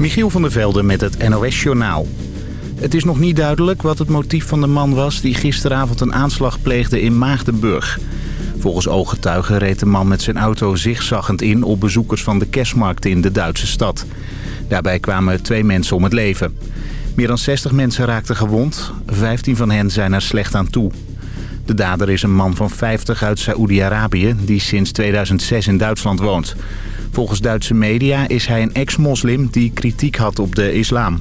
Michiel van der Velde met het NOS-journaal. Het is nog niet duidelijk wat het motief van de man was... die gisteravond een aanslag pleegde in Maagdenburg. Volgens ooggetuigen reed de man met zijn auto zigzaggend in... op bezoekers van de kerstmarkt in de Duitse stad. Daarbij kwamen twee mensen om het leven. Meer dan 60 mensen raakten gewond. 15 van hen zijn er slecht aan toe. De dader is een man van 50 uit Saoedi-Arabië... die sinds 2006 in Duitsland woont. Volgens Duitse media is hij een ex-moslim die kritiek had op de islam.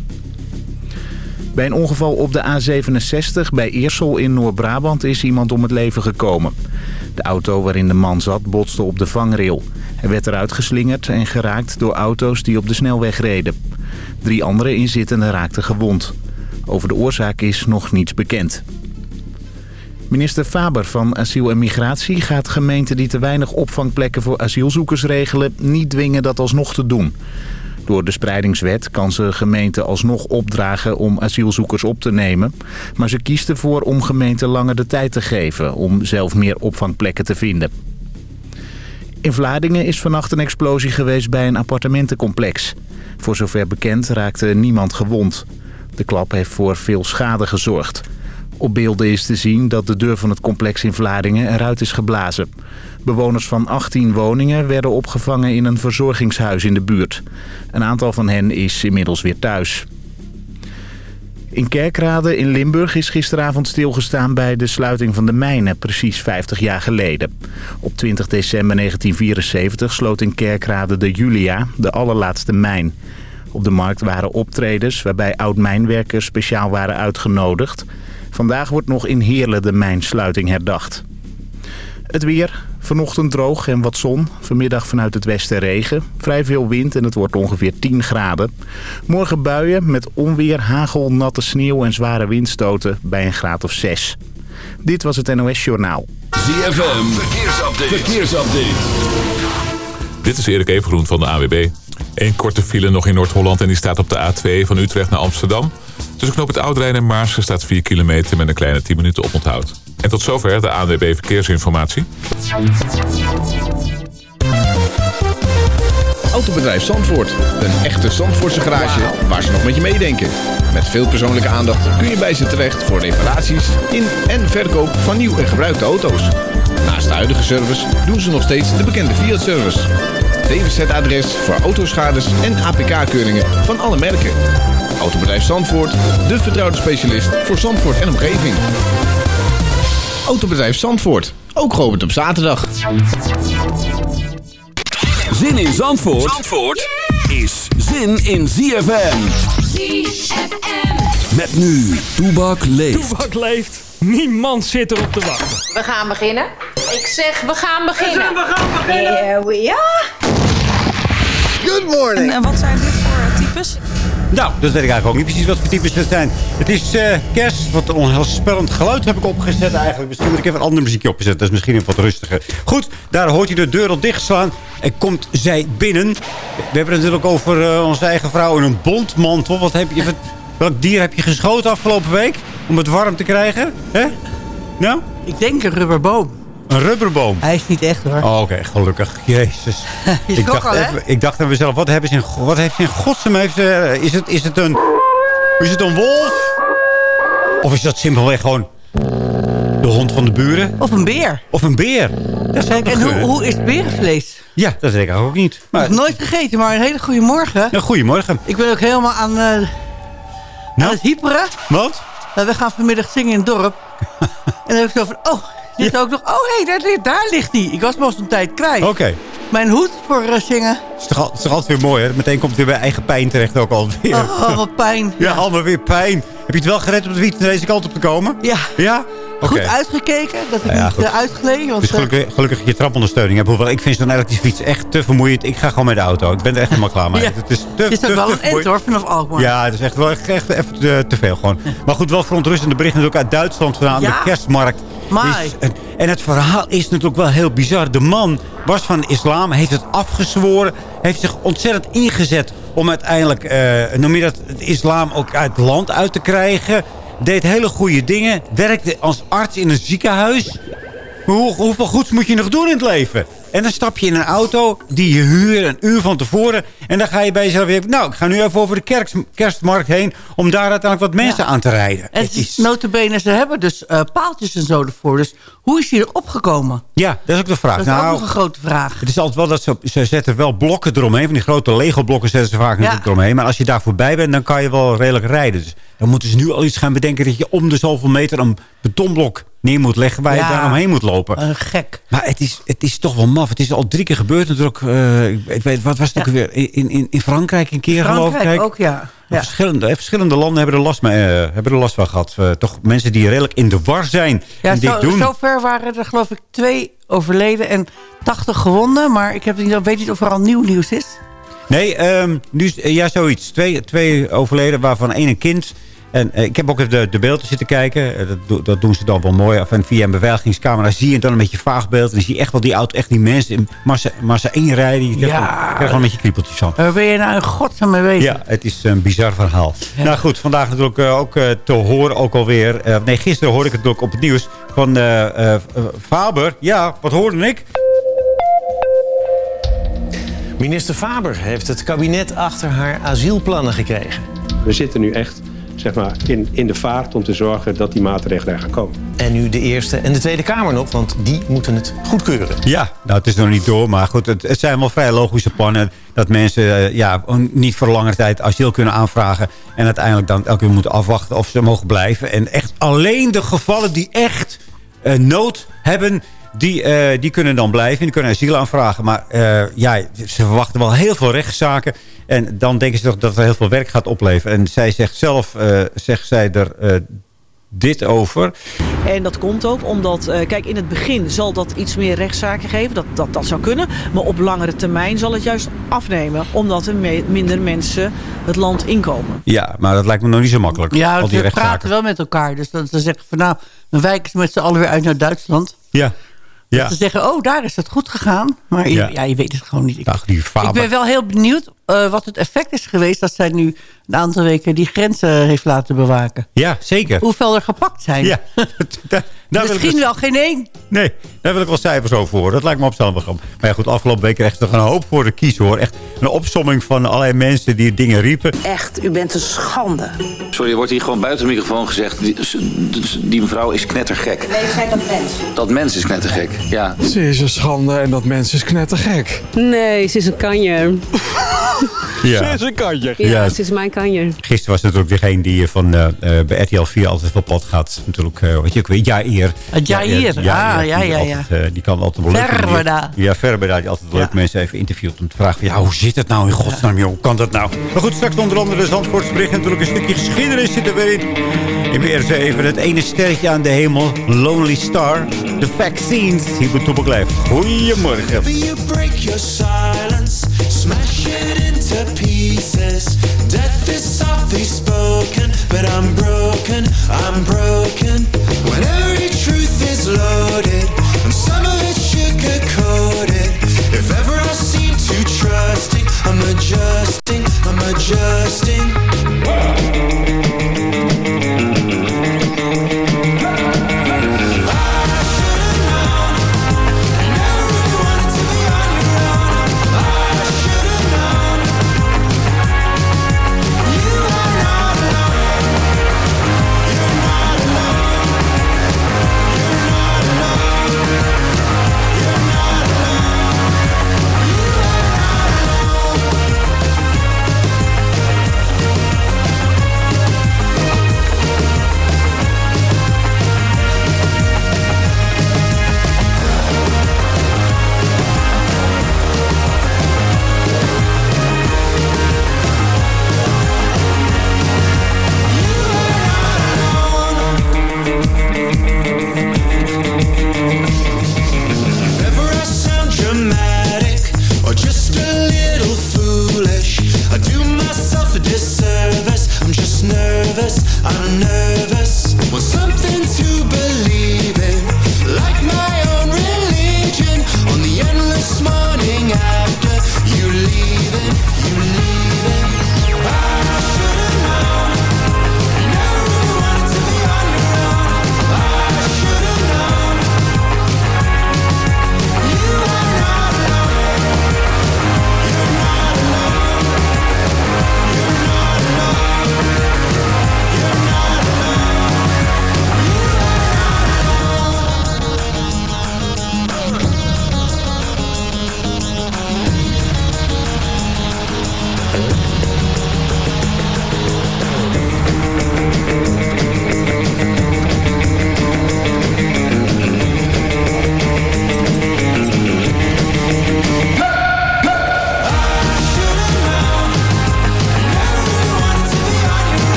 Bij een ongeval op de A67 bij Eersel in Noord-Brabant is iemand om het leven gekomen. De auto waarin de man zat botste op de vangrail. Hij werd eruit geslingerd en geraakt door auto's die op de snelweg reden. Drie andere inzittenden raakten gewond. Over de oorzaak is nog niets bekend. Minister Faber van Asiel en Migratie gaat gemeenten die te weinig opvangplekken voor asielzoekers regelen... niet dwingen dat alsnog te doen. Door de spreidingswet kan ze gemeenten alsnog opdragen om asielzoekers op te nemen. Maar ze kiest ervoor om gemeenten langer de tijd te geven om zelf meer opvangplekken te vinden. In Vlaardingen is vannacht een explosie geweest bij een appartementencomplex. Voor zover bekend raakte niemand gewond. De klap heeft voor veel schade gezorgd. Op beelden is te zien dat de deur van het complex in Vlaardingen eruit is geblazen. Bewoners van 18 woningen werden opgevangen in een verzorgingshuis in de buurt. Een aantal van hen is inmiddels weer thuis. In Kerkrade in Limburg is gisteravond stilgestaan bij de sluiting van de mijnen, precies 50 jaar geleden. Op 20 december 1974 sloot in Kerkrade de Julia, de allerlaatste mijn. Op de markt waren optredens waarbij oud-mijnwerkers speciaal waren uitgenodigd. Vandaag wordt nog in Heerlen de mijnsluiting herdacht. Het weer, vanochtend droog en wat zon. Vanmiddag vanuit het westen regen. Vrij veel wind en het wordt ongeveer 10 graden. Morgen buien met onweer, hagel, natte sneeuw en zware windstoten bij een graad of 6. Dit was het NOS Journaal. ZFM, verkeersupdate. verkeersupdate. Dit is Erik Evengroen van de AWB. Eén korte file nog in Noord-Holland en die staat op de A2 van Utrecht naar Amsterdam. Tussen knop het Oudrijn en Maarsen staat 4 kilometer met een kleine 10 minuten oponthoud. En tot zover de ANWB Verkeersinformatie. Autobedrijf Zandvoort. Een echte Zandvoortse garage waar ze nog met je meedenken. Met veel persoonlijke aandacht kun je bij ze terecht voor reparaties in en verkoop van nieuw en gebruikte auto's. Naast de huidige service doen ze nog steeds de bekende Fiat-service. DWZ-adres voor autoschades en APK-keuringen van alle merken. Autobedrijf Zandvoort, de vertrouwde specialist voor Zandvoort en omgeving. Autobedrijf Zandvoort, ook geopend op zaterdag. Zin in Zandvoort, Zandvoort is zin in ZFM. ZFM. Met nu, Toebak leeft. Toebak leeft. Niemand zit erop te wachten. We gaan beginnen. Ik zeg, we gaan beginnen. We gaan beginnen. Here we are. Good morning. En, en wat zijn dit voor eh, types? Nou, dat weet ik eigenlijk ook niet precies wat voor types het zijn. Het is eh, kerst. Wat een onheilspellend geluid heb ik opgezet eigenlijk. Misschien moet ik even een ander muziekje opzetten. Dat is misschien even wat rustiger. Goed, daar hoort je de deur al dichtslaan. En komt zij binnen. We hebben het natuurlijk over eh, onze eigen vrouw in een bondmantel. Wat heb je, wat, welk dier heb je geschoten afgelopen week? Om het warm te krijgen? Hè? Nou? Ik denk een rubberboom. Een rubberboom. Hij is niet echt hoor. Oh, Oké, gelukkig. Jezus. Je ik, dacht al, even, ik dacht aan mezelf, wat, hebben ze in, wat heeft ze in godsnaam? Heeft ze, is, het, is, het een, is het een wolf? Of is dat simpelweg gewoon de hond van de buren? Of een beer. Of een beer? Dat toch En hoe, hoe is berenvlees? Ja, dat weet ik ook niet. Ik Maar, heb nooit gegeten, maar een hele goede morgen. ja, goedemorgen. Ik ben ook helemaal aan, eh, aan Nou, het hyperen. wat? Nou, we gaan vanmiddag zingen in het dorp. en dan heb ik zo van, oh, dit ook nog. Oh, hé, hey, daar, daar ligt hij. Ik was nog een tijd kwijt. Oké. Mijn hoed voor eh, zingen. Het is, toch het is toch altijd weer mooi, hè? Meteen komt het weer bij eigen pijn terecht ook alweer. Oh, wat pijn. Ja, allemaal weer pijn. Heb je het wel gered om de fiets deze kant op te komen? Ja. Ja? Goed uitgekeken, dat ik Ja, niet goed. uh, uitgleden. Want, Dus eh, gelukkig, gelukkig dat je trapondersteuning hebt. Hoewel, ik vind zo'n elektrische fiets echt te vermoeiend. Ik ga gewoon met de auto. Ik ben er echt helemaal klaar mee. Ja. Het is te, het is te, ook wel een end hoor, vanaf Alkmaar. Ja, het is echt wel echt, echt even te, te veel gewoon. Maar goed, wel verontrustende berichten ook uit Duitsland vandaan. Ja. De kerstmarkt. Maar- en, en het verhaal is natuurlijk wel heel bizar. De man was van islam, heeft het afgezworen. Heeft zich ontzettend ingezet om uiteindelijk, eh noem je dat, het islam ook uit het land uit te krijgen. Deed hele goede dingen. Werkte als arts in een ziekenhuis. Hoe, hoeveel goeds moet je nog doen in het leven? En dan stap je in een auto die je huurt een uur van tevoren. En dan ga je bij jezelf weer... Nou, ik ga nu even over de kerstmarkt heen... om daar uiteindelijk wat mensen aan te rijden. En Het is, notabene, ze hebben dus eh, paaltjes en zo ervoor. Dus hoe is hij erop gekomen? ja, dat is ook de vraag. Dat is ook nou, nog een grote vraag. Het is altijd wel dat ze, ze zetten wel blokken eromheen. Van die grote Lego-blokken zetten ze vaak natuurlijk eromheen. Maar als je daar voorbij bent, dan kan je wel redelijk rijden. Dus dan moeten ze nu al iets gaan bedenken... dat je om de zoveel meter een betonblok neer moet leggen... waar je Ja. daar omheen moet lopen. Een gek. Maar het is, het is toch wel maf. Het is al drie keer gebeurd natuurlijk. eh, ik weet- wat was het ook weer? In, in, in Frankrijk een keer geloof ik. ook, ja. ja. Verschillende, verschillende landen hebben er last, mee, eh, hebben er last van gehad. Eh, toch mensen die redelijk in de war zijn. Ja, en dit zo, doen. zover waren er geloof ik twee overleden en 80 gewonden. Maar ik heb niet, weet niet of er al nieuw nieuws is. Nee, ehm, nu, ja, zoiets. Twee, twee overleden, waarvan één een kind. En eh, ik heb ook even de, de beelden zitten kijken. Eh, dat, do- dat doen ze dan wel mooi. Of, en via een beveiligingscamera zie je dan een beetje vaag beeld. En dan zie je echt wel die auto, echt die mensen in massa, massa één rijden. Je Ja. krijgt gewoon een beetje kriepeltjes van. Waar ben je nou in godsnaam mee bezig? Ja, het is een bizar verhaal. Nou goed, vandaag natuurlijk eh, ook eh, te horen ook alweer. eh, nee, gisteren hoorde ik het ook op het nieuws van eh, eh, eh, Faber. Ja, wat hoorde ik? Minister Faber heeft het kabinet achter haar asielplannen gekregen. We zitten nu echt zeg maar, in, in de vaart om te zorgen dat die maatregelen er gaan komen. En nu de Eerste en de Tweede Kamer nog, want die moeten het goedkeuren. Ja, nou het is nog niet door, maar goed, het, het zijn wel vrij logische plannen. Dat mensen eh, ja, niet voor langere tijd asiel kunnen aanvragen. En uiteindelijk dan elke keer moeten afwachten of ze mogen blijven. En echt alleen de gevallen die echt eh, nood hebben, die, eh, die kunnen dan blijven. Die kunnen asiel aanvragen. Maar eh, ja, ze verwachten wel heel veel rechtszaken. En dan denken ze toch dat er heel veel werk gaat opleveren. En zij zegt zelf, eh, zegt zij er eh, dit over. En dat komt ook omdat, eh, kijk, in het begin zal dat iets meer rechtszaken geven. Dat, dat, dat zou kunnen. Maar op langere termijn zal het juist afnemen. Omdat er me- minder mensen het land inkomen. Ja, maar dat lijkt me nog niet zo makkelijk. Ja, al want die we rechtszaken. praten wel met elkaar. Dus dat ze zeggen van nou, dan wijken ze met z'n allen weer uit naar Duitsland. Ja. Ja. Ze zeggen, oh, daar is het goed gegaan. Maar je, Ja. ja. je weet het gewoon niet. Ik, Ach, die ik ben wel heel benieuwd eh, wat het effect is geweest... dat zij nu een aantal weken die grenzen heeft laten bewaken. Ja, zeker. Hoeveel er gepakt zijn. Ja, daar, daar Misschien dus- wel geen één. Nee, daar wil ik wel cijfers over horen. Dat lijkt me opstandig. Maar ja, goed, afgelopen week kreeg ze toch een hoop voor de kiezen, hoor. Echt een opsomming van allerlei mensen die dingen riepen. Echt, u bent een schande. Sorry, er wordt hier gewoon buiten de microfoon gezegd... die, die mevrouw is knettergek. Nee, zij dat mens. Dat mens is knettergek, ja. Ze is een schande en dat mens is knettergek. Nee, ze is een kanjer. Ja. Ze is een kanjer. Ja, Ja. ze is mijn kanjer. Gisteren was natuurlijk degene die van eh, eh, bij RTL 4 altijd op pad gaat. Natuurlijk, eh weet je ook weer, Jair. Het Jair, ah, ja, ja, die ja, altijd, eh, die kan altijd wel leuk Verbeda. Ja, Verbeda, die altijd leuk mensen even interviewt. Om te vragen, van, ja, hoe zit het nou in godsnaam, joh? Hoe kan dat nou? Maar goed, straks onder andere de Zandvoortsbericht. Natuurlijk een stukje geschiedenis zitten we in. Ik weer even het ene sterretje aan de hemel. Lonely Star. The Vaccines. Hier bij Toepak Live. Goedemorgen. you break your silence, it into pieces. Death is softly spoken, but I'm broken, I'm broken. When every truth is loaded, and some of sugar coated. If ever I seem too trusting, I'm adjusting, I'm adjusting.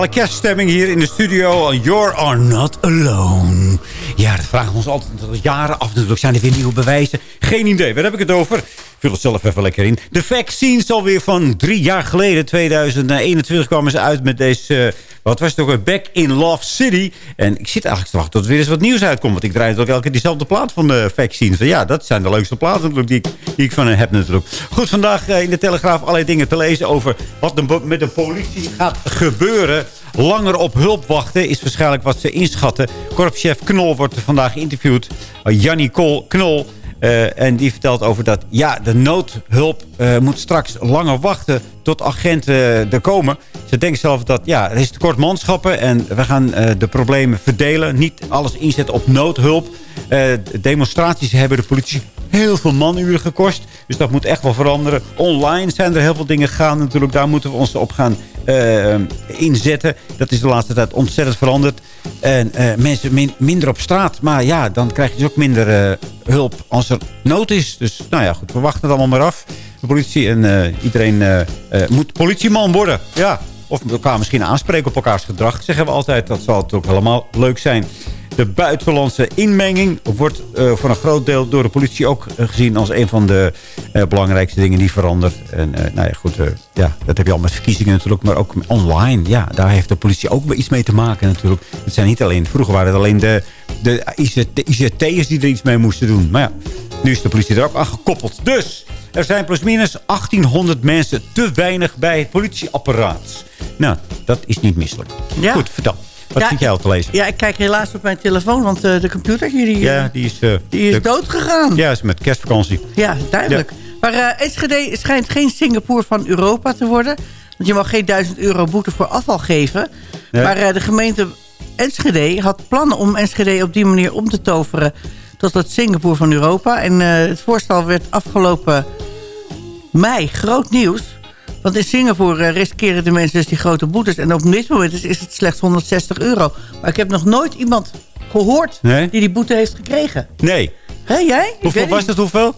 Optimale kerststemming hier in de studio. You're are not alone. Ja, dat vragen we ons altijd al jaren af. Natuurlijk zijn er weer nieuwe bewijzen. Geen idee. Waar heb ik het over? Vul het zelf even lekker in. De vaccines alweer van drie jaar geleden. 2021 kwamen ze uit met deze... eh, wat was het ook? Back in Love City. En ik zit eigenlijk te wachten tot er weer eens wat nieuws uitkomt. Want ik draai natuurlijk elke keer diezelfde plaat van de vaccines. Ja, dat zijn de leukste platen natuurlijk die ik, ik van hen heb natuurlijk. Goed, vandaag eh, in de Telegraaf allerlei dingen te lezen over wat met de politie gaat gebeuren. Langer op hulp wachten is waarschijnlijk wat ze inschatten. Korpschef Knol wordt vandaag geïnterviewd. Uh, Jannie Kool Knol. Eh, en die vertelt over dat ja, de noodhulp eh, moet straks langer wachten tot agenten eh, er komen. Ze denkt zelf dat ja, er is tekort manschappen en we gaan de problemen verdelen. Niet alles inzetten op noodhulp. Demonstraties hebben de politie heel veel manuren gekost. Dus dat moet echt wel veranderen. Online zijn er heel veel dingen gegaan natuurlijk. Daar moeten we ons op gaan inzetten. Dat is de laatste tijd ontzettend veranderd. En eh, mensen min- minder op straat. Maar ja, dan krijg je dus ook minder eh, hulp als er nood is. Dus nou ja, goed, we wachten het allemaal maar af. De politie en eh, iedereen eh, eh, moet politieman worden. Ja, of elkaar misschien aanspreken op elkaars gedrag. Zeggen we altijd, dat zal natuurlijk helemaal leuk zijn. De buitenlandse inmenging wordt eh, voor een groot deel door de politie ook eh, gezien als een van de eh, belangrijkste dingen die verandert. En nou ja, goed, ja, dat heb je al met verkiezingen natuurlijk, maar ook online. Ja, daar heeft de politie ook wel iets mee te maken natuurlijk. Het zijn niet alleen, vroeger waren het alleen de, de, ICT, de ICT'ers die er iets mee moesten doen. Maar ja, nu is de politie er ook aan gekoppeld. Dus, er zijn plusminus 1800 mensen te weinig bij het politieapparaat. Nou, dat is niet misselijk. Ja. Goed, vertel. Wat Ja, zit jij al te lezen? Ja, ik kijk helaas op mijn telefoon, want eh, de computer hier die, Ja, die is... eh, die is de- dood gegaan. Ja, is met kerstvakantie. Ja, duidelijk. Maar eh Enschede schijnt geen Singapore van Europa te worden. Want je mag geen 1000 euro boete voor afval geven. Nee. Maar eh, de gemeente Enschede had plannen om Enschede op die manier om te toveren... tot het Singapore van Europa. En eh, het voorstel werd afgelopen mei groot nieuws. Want in Singapore eh, riskeren de mensen dus die grote boetes. En op dit moment is, het slechts 160 euro. Maar ik heb nog nooit iemand gehoord Nee? die die boete heeft gekregen. Nee. Hé, jij? Hoeveel was het? Hoeveel?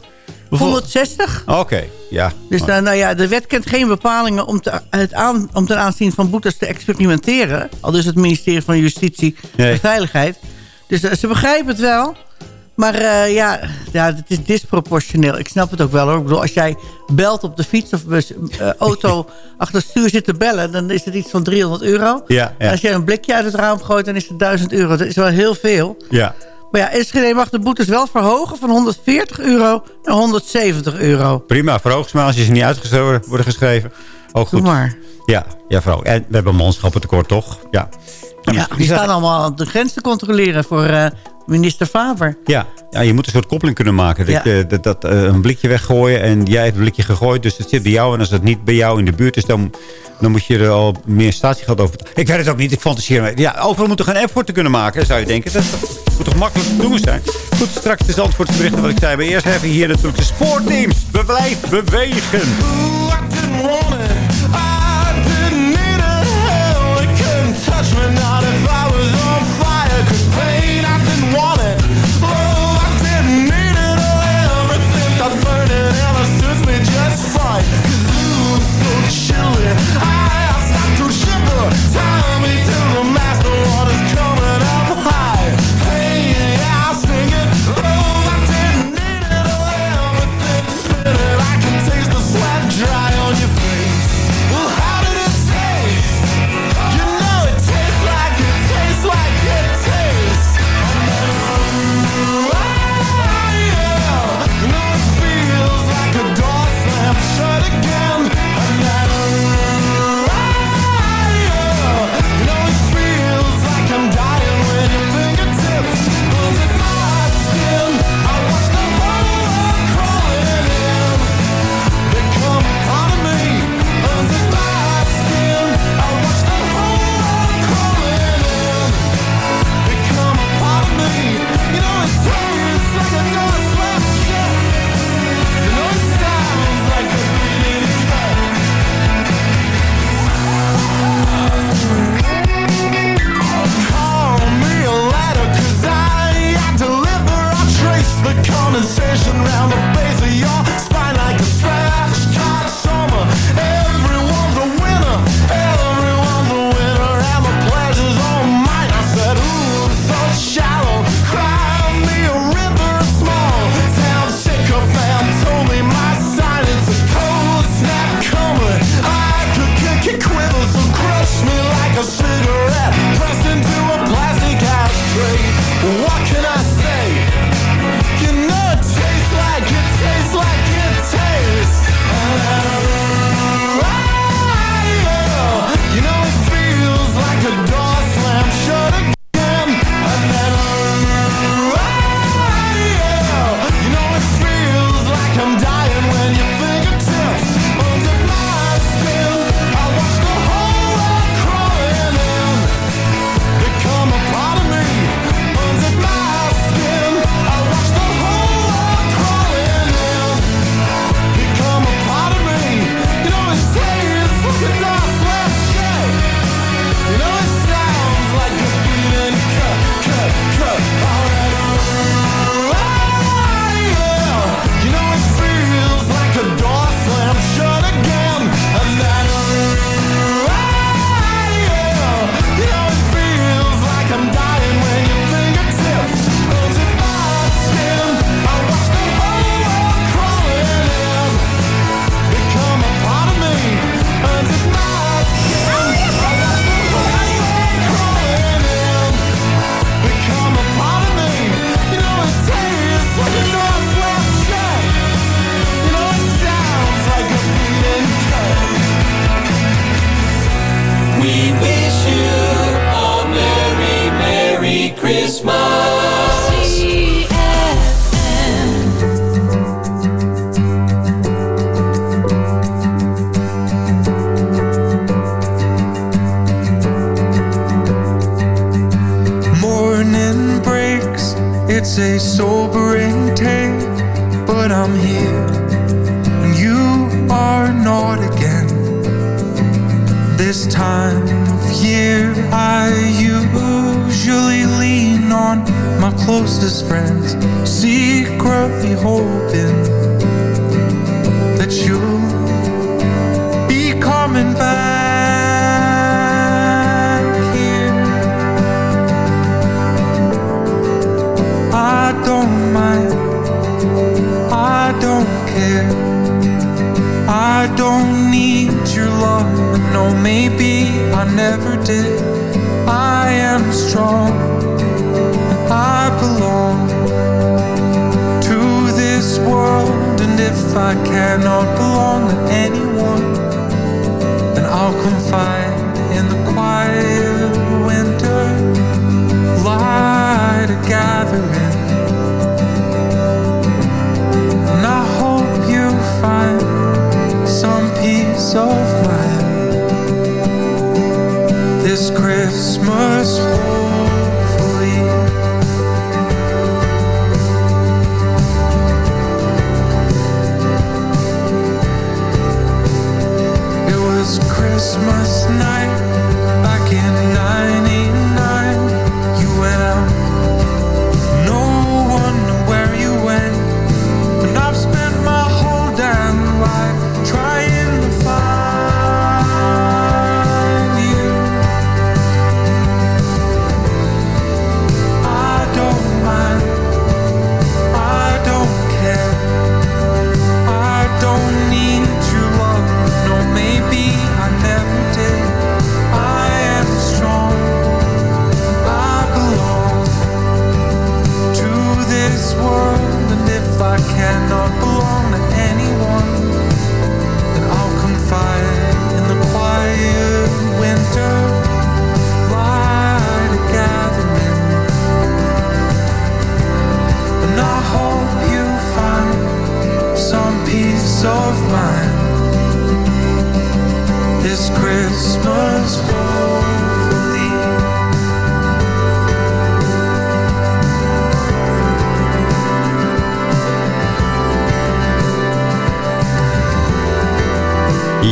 Hoeveel? 160? Oké, ja. Dus nou, nou ja, de wet kent geen bepalingen om, te, het aan, om ten aanzien van boetes te experimenteren. Al dus het ministerie van Justitie Nee. en Veiligheid. Dus eh, ze begrijpen het wel. Maar eh, ja, ja, het is disproportioneel. Ik snap het ook wel hoor. Ik bedoel, als jij belt op de fiets of bus, eh, auto achter het stuur zit te bellen... dan is het iets van 300 euro. Ja, ja. Als jij een blikje uit het raam gooit, dan is het 1000 euro. Dat is wel heel veel. Ja. Maar ja, Enschede mag de boetes wel verhogen van 140 euro naar 170 euro. Prima, verhoog maar als je ze niet uitgeschreven worden geschreven. Ook goed. Doe maar. Ja, ja, vrouw. En we hebben manschappen tekort, toch? Ja. Ja, die staan allemaal aan de grens te controleren voor eh, minister Faber. Ja. ja, je moet een soort koppeling kunnen maken. Dat, Ja. je, dat, dat eh, een blikje weggooien en jij hebt een blikje gegooid. Dus het zit bij jou. En als het niet bij jou in de buurt is, dan, dan moet je er al meer statiegeld over. Ik weet het ook niet. Ik fantaseer me. Ja, overal moet toch een voor te kunnen maken, zou je denken. Dat, dat moet toch makkelijk te doen zijn. Goed, straks de Zandvoortse berichten wat ik zei. Maar eerst hebben we hier natuurlijk de sportteams. Blijf bewegen. touch care. I don't need your love, no, maybe I never did. I am strong, I belong to this world. And if I cannot belong to anyone, then I'll confide in the quiet winter light gathering. Of mind this Christmas, hopefully. It was Christmas night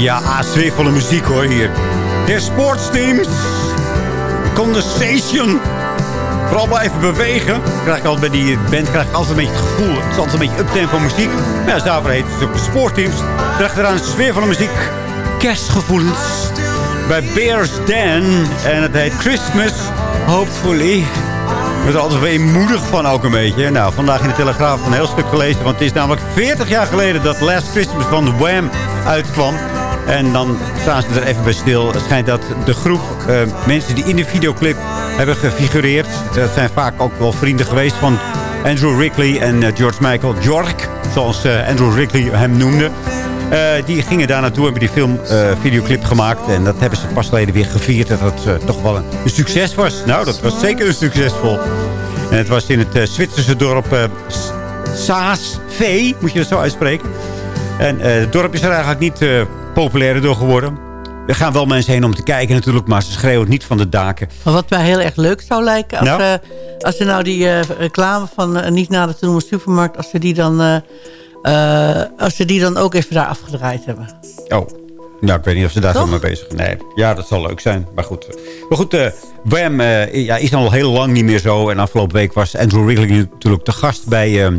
Ja, sfeervolle muziek hoor hier. De sportsteams. Condensation. Vooral blijven bewegen. Krijg ik altijd bij die band krijg ik altijd een beetje het gevoel. Het is altijd een beetje uptempo muziek. Maar ja, dus daarvoor heet het ook de sportteams. Krijg eraan sfeervolle muziek. Kerstgevoelens. Bij Bears Den. En het heet Christmas. Hopefully. Ik ben er altijd weer moedig van ook een beetje. Nou, vandaag in de Telegraaf een heel stuk gelezen. Want het is namelijk 40 jaar geleden dat Last Christmas van Wham uitkwam. En dan staan ze er even bij stil. Het schijnt dat de groep eh, mensen die in de videoclip hebben gefigureerd... dat zijn vaak ook wel vrienden geweest van Andrew Wrigley en eh, George Michael. Jork, zoals eh, Andrew Wrigley hem noemde. Eh, die gingen daar naartoe, hebben die film, eh, videoclip gemaakt. En dat hebben ze pas geleden weer gevierd. Dat het eh, toch wel een, een succes was. Nou, dat was zeker een succesvol. En het was in het Zwitserse dorp eh, S- Saas-Vee, moet je dat zo uitspreken. En het dorp is er eigenlijk niet populairder door geworden. Er gaan wel mensen heen om te kijken natuurlijk, maar ze schreeuwen niet van de daken. Maar wat mij heel erg leuk zou lijken... als, Nou? als ze nou die reclame van niet nader te noemen supermarkt... als ze die dan, eh, als ze die dan ook even daar afgedraaid hebben. Oh, nou, ik weet niet of ze daar zo mee bezig zijn. Nee, ja, dat zal leuk zijn. Maar goed, maar goed Wham eh, ja, is al heel lang niet meer zo. En afgelopen week was Andrew Wrigley natuurlijk te gast bij, ehm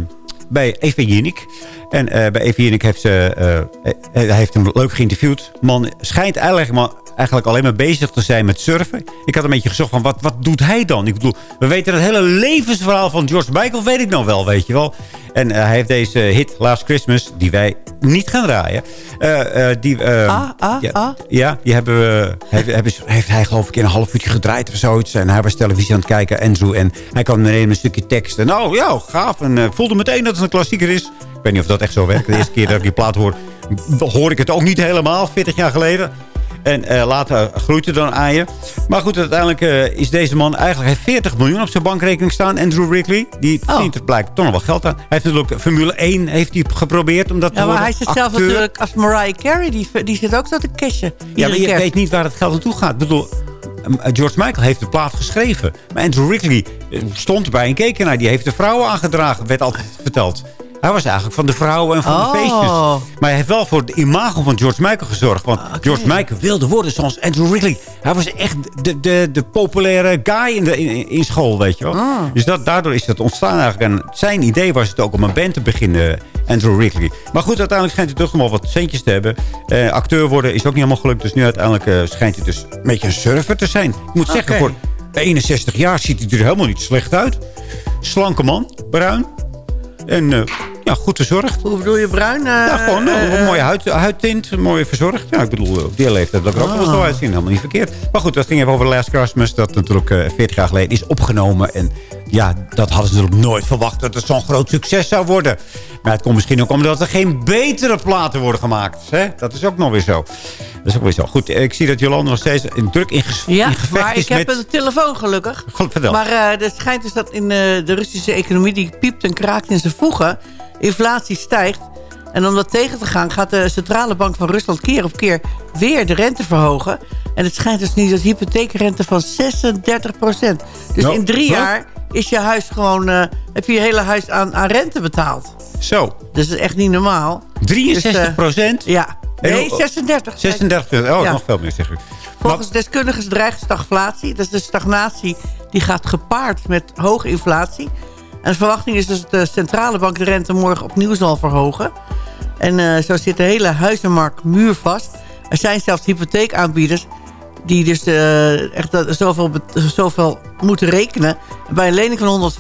bij Eva Jinek. En bij Eva Jinek heeft ze hij heeft hem leuk geïnterviewd. Man schijnt eigenlijk, maar eigenlijk alleen maar bezig te zijn met surfen. Ik had een beetje gezocht van, wat, wat doet hij dan? Ik bedoel, we weten het hele levensverhaal van George Michael, weet ik nou wel, weet je wel. En eh, hij heeft deze hit, Last Christmas, die wij niet gaan draaien. eh, eh, die, eh, Ah, ah, ja, ah. ja, die hebben we, heeft, hij geloof ik in een half uurtje gedraaid of zoiets. En hij was televisie aan het kijken, Andrew. En hij kwam meteen met een stukje tekst. En nou, ja, gaaf. En voelde meteen dat het een klassieker is. Ik weet niet of dat echt zo werkt. De eerste keer dat ik die plaat hoor, hoor ik het ook niet helemaal. 40 jaar geleden. En eh, later groeit het dan aan je. Maar goed, uiteindelijk eh, is deze man eigenlijk... Hij heeft 40 miljoen op zijn bankrekening staan. Andrew Wrigley. Die Oh. verdient er blijkt toch nog wel geld aan. Hij heeft natuurlijk Formule 1 heeft hij geprobeerd. Om dat te Ja, maar worden. hij zit zelf natuurlijk als Mariah Carey. Die, die zit ook zo te cashen. Ja, maar je weet niet waar het geld naartoe gaat. Ik bedoel, eh, George Michael heeft de plaat geschreven. Maar Andrew Wrigley stond erbij en keek ernaar. Die heeft de vrouwen aangedragen, werd altijd verteld. Hij was eigenlijk van de vrouwen en van Oh. de feestjes. Maar hij heeft wel voor de imago van George Michael gezorgd. Want George Michael wilde worden zoals Andrew Wrigley. Hij was echt de, de, de populaire guy in, de, in, in school, weet je wel. Dus dat, daardoor is dat ontstaan eigenlijk. En zijn idee was het ook om een band te beginnen, Andrew Wrigley. Maar goed, uiteindelijk schijnt hij toch nog wel wat centjes te hebben. Eh, acteur worden is ook niet helemaal gelukt. Dus nu uiteindelijk eh, schijnt hij dus een beetje een surfer te zijn. Ik moet zeggen, voor 61 jaar ziet hij er helemaal niet slecht uit. Slanke man, bruin. En eh, ja, goed verzorgd. Hoe bedoel je bruin? Eh, Ja, gewoon een eh, mooie huid, huidtint, mooi verzorgd. Ja, ik bedoel, op die leeftijd dat er ook wel Ah. zo uitzien. Helemaal niet verkeerd. Maar goed, dat ging even over Last Christmas. Dat natuurlijk eh, 40 jaar geleden is opgenomen. En ja, dat hadden ze natuurlijk nooit verwacht dat het zo'n groot succes zou worden. Maar het komt misschien ook omdat er geen betere platen worden gemaakt. Hè? Dat is ook nog weer zo. Dat is ook weer zo. Goed, eh, ik zie dat Jolanda nog steeds in druk in, ges- Ja, in gevecht maar is ik heb met... een telefoon gelukkig. Goed, vertel. Maar eh het schijnt dus dat in eh, de Russische economie... die piept en kraakt in zijn voegen. Inflatie stijgt. En om dat tegen te gaan gaat de centrale bank van Rusland keer op keer weer de rente verhogen. En het schijnt dus nu dat hypotheekrente van 36 procent. Dus Nou, in drie wat? jaar is je huis gewoon, eh, heb je je hele huis aan, aan rente betaald. Zo, Dus dat is echt niet normaal. 63 procent? Ja. En Nee, hoe- 36. 36 procent. Oh, Ja. nog veel meer, zeg ik. Volgens deskundigen dreigt stagflatie. Dat is de stagnatie die gaat gepaard met hoge inflatie. En de verwachting is dus dat de centrale bank de rente morgen opnieuw zal verhogen. En eh, zo zit de hele huizenmarkt muurvast. Er zijn zelfs hypotheekaanbieders die dus eh, echt zoveel, zoveel moeten rekenen. Bij een lening van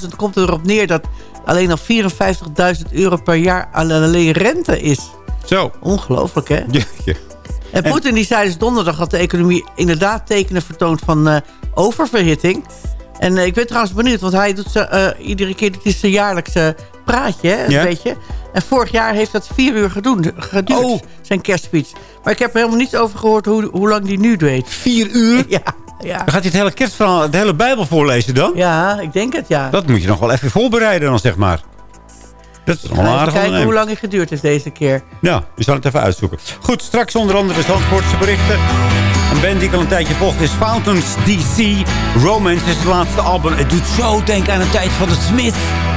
150.000 komt het erop neer dat alleen al 54.000 euro per jaar alleen rente is. Zo. Ongelooflijk, hè? Ja, ja. En Poetin die zei dus donderdag dat de economie inderdaad tekenen vertoont van eh, oververhitting. En eh, ik ben trouwens benieuwd, want hij doet ze, eh, iedere keer, dit is zijn jaarlijkse praatje, hè, een beetje. En vorig jaar heeft dat vier uur gedoen, geduurd, Oh. zijn kerstspeech. Maar ik heb er helemaal niets over gehoord hoe, hoe lang die nu duurt. Vier uur? Ja, ja. Dan gaat hij het hele kerstverhaal, de hele Bijbel voorlezen dan? Ja, ik denk het, ja. Dat moet je nog wel even voorbereiden dan, zeg maar. Dat is wel aardig kijken hoe lang het geduurd heeft deze keer. Ja, we zullen het even uitzoeken. Goed, straks onder andere de Zandvoortse berichten. Een band die ik al een tijdje volgt is Fountains DC. Romance is het laatste album. Het doet zo denken aan de tijd van de Smith.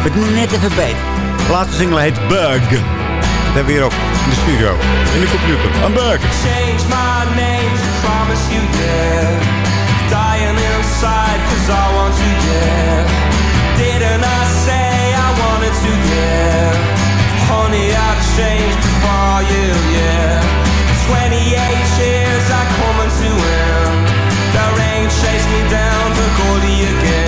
Het net even beter. De laatste single heet Bug. Dat hebben we hier ook in de studio. In de computer. Een bug. Change my name to promise you, yeah. Dying inside, cause I want to, yeah. Didn't I say I wanted to, yeah. Honey, I've changed for you, yeah. 28 years I coming to end. The rain chased me down to Goldie again.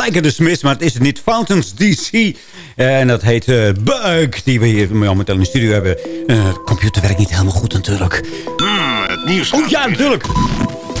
Het lijkt de Smiths, maar het is het niet. Fountains DC. En dat heet eh Bug, die we hier momenteel in de studio hebben. Eh, de computer werkt niet helemaal goed natuurlijk. het nieuws. Oh ja, natuurlijk.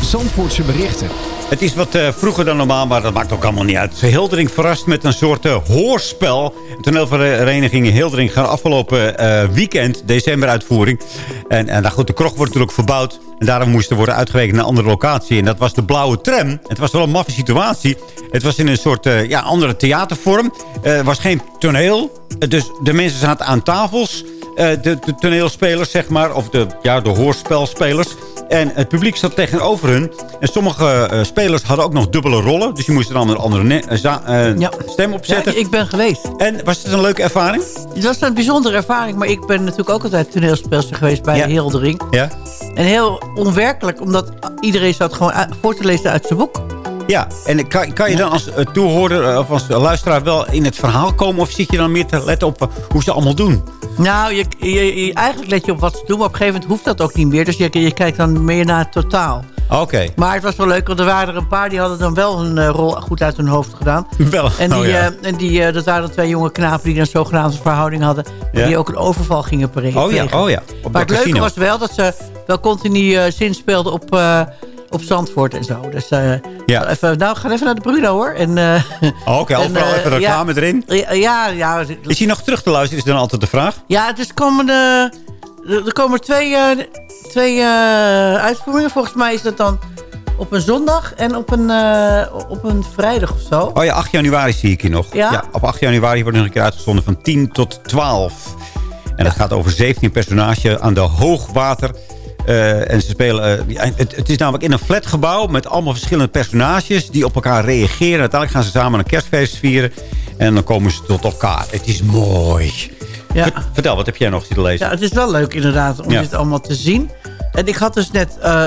Zandvoortse berichten. Het is wat eh, vroeger dan normaal, maar dat maakt ook allemaal niet uit. Hildering verrast met een soort eh, hoorspel. De toneelvereniging in Hildering gaat afgelopen eh, weekend, decemberuitvoering. En, en nou goed, de krocht wordt natuurlijk verbouwd. En daarom moest er worden uitgeweken naar een andere locatie. En dat was de Blauwe Tram. Het was wel een maffe situatie. Het was in een soort ja, andere theatervorm. Er was geen toneel. Dus de mensen zaten aan tafels. De, de toneelspelers, zeg maar. Of de, ja, de hoorspelspelers. En het publiek zat tegenover hun. En sommige eh, spelers hadden ook nog dubbele rollen. Dus je moest er dan een andere za- eh, stem op zetten. Ja, ik ben geweest. En was het een leuke ervaring? Het was een bijzondere ervaring, maar ik ben natuurlijk ook altijd toneelspeelster geweest bij Ja. Hildering. Ja? En heel onwerkelijk, omdat iedereen zat gewoon voor te lezen uit zijn boek. Ja, en kan, kan je dan als eh, toehoorder eh, of als luisteraar wel in het verhaal komen? Of zit je dan meer te letten op eh, hoe ze allemaal doen? Nou, je, je, je- eigenlijk let je op wat ze doen, maar op een gegeven moment hoeft dat ook niet meer. Dus je, je kijkt dan meer naar het totaal. Oké. Maar het was wel leuk, want er waren er een paar die hadden dan wel hun rol goed uit hun hoofd gedaan. Wel, En, die, oh ja. en die, dat waren dan twee jonge knapen die een zogenaamde verhouding hadden. Ja. Die ook een overval gingen plegen. Oh ja, oh ja. Op maar het leuke was wel dat ze wel continu zin speelden op, op Zandvoort en zo. Dus eh, Ja. even, nou, ga even naar de Bruno hoor. En, Oh, Oké, en, overal eh, even reclame ja, erin. Ja, ja, ja, Is hij nog terug te luisteren, is dan altijd de vraag? ja, het is komende, er komen twee, twee uitvoeringen. Volgens mij is dat dan op een zondag en op een, op een vrijdag of zo. Oh ja, 8 januari zie ik hier nog. Ja. op 8 januari wordt nog een keer uitgezonden van 10 tot 12. En dat gaat over 17 personages aan de hoogwater. Eh, en ze spelen... eh, het, het is namelijk in een flatgebouw met allemaal verschillende personages... die op elkaar reageren. Uiteindelijk gaan ze samen een kerstfeest vieren. En dan komen ze tot elkaar. Het is mooi. Ja. Ver- Vertel, wat heb jij nog zitten lezen? Ja, het is wel leuk inderdaad om Ja. dit allemaal te zien. En ik had dus net eh,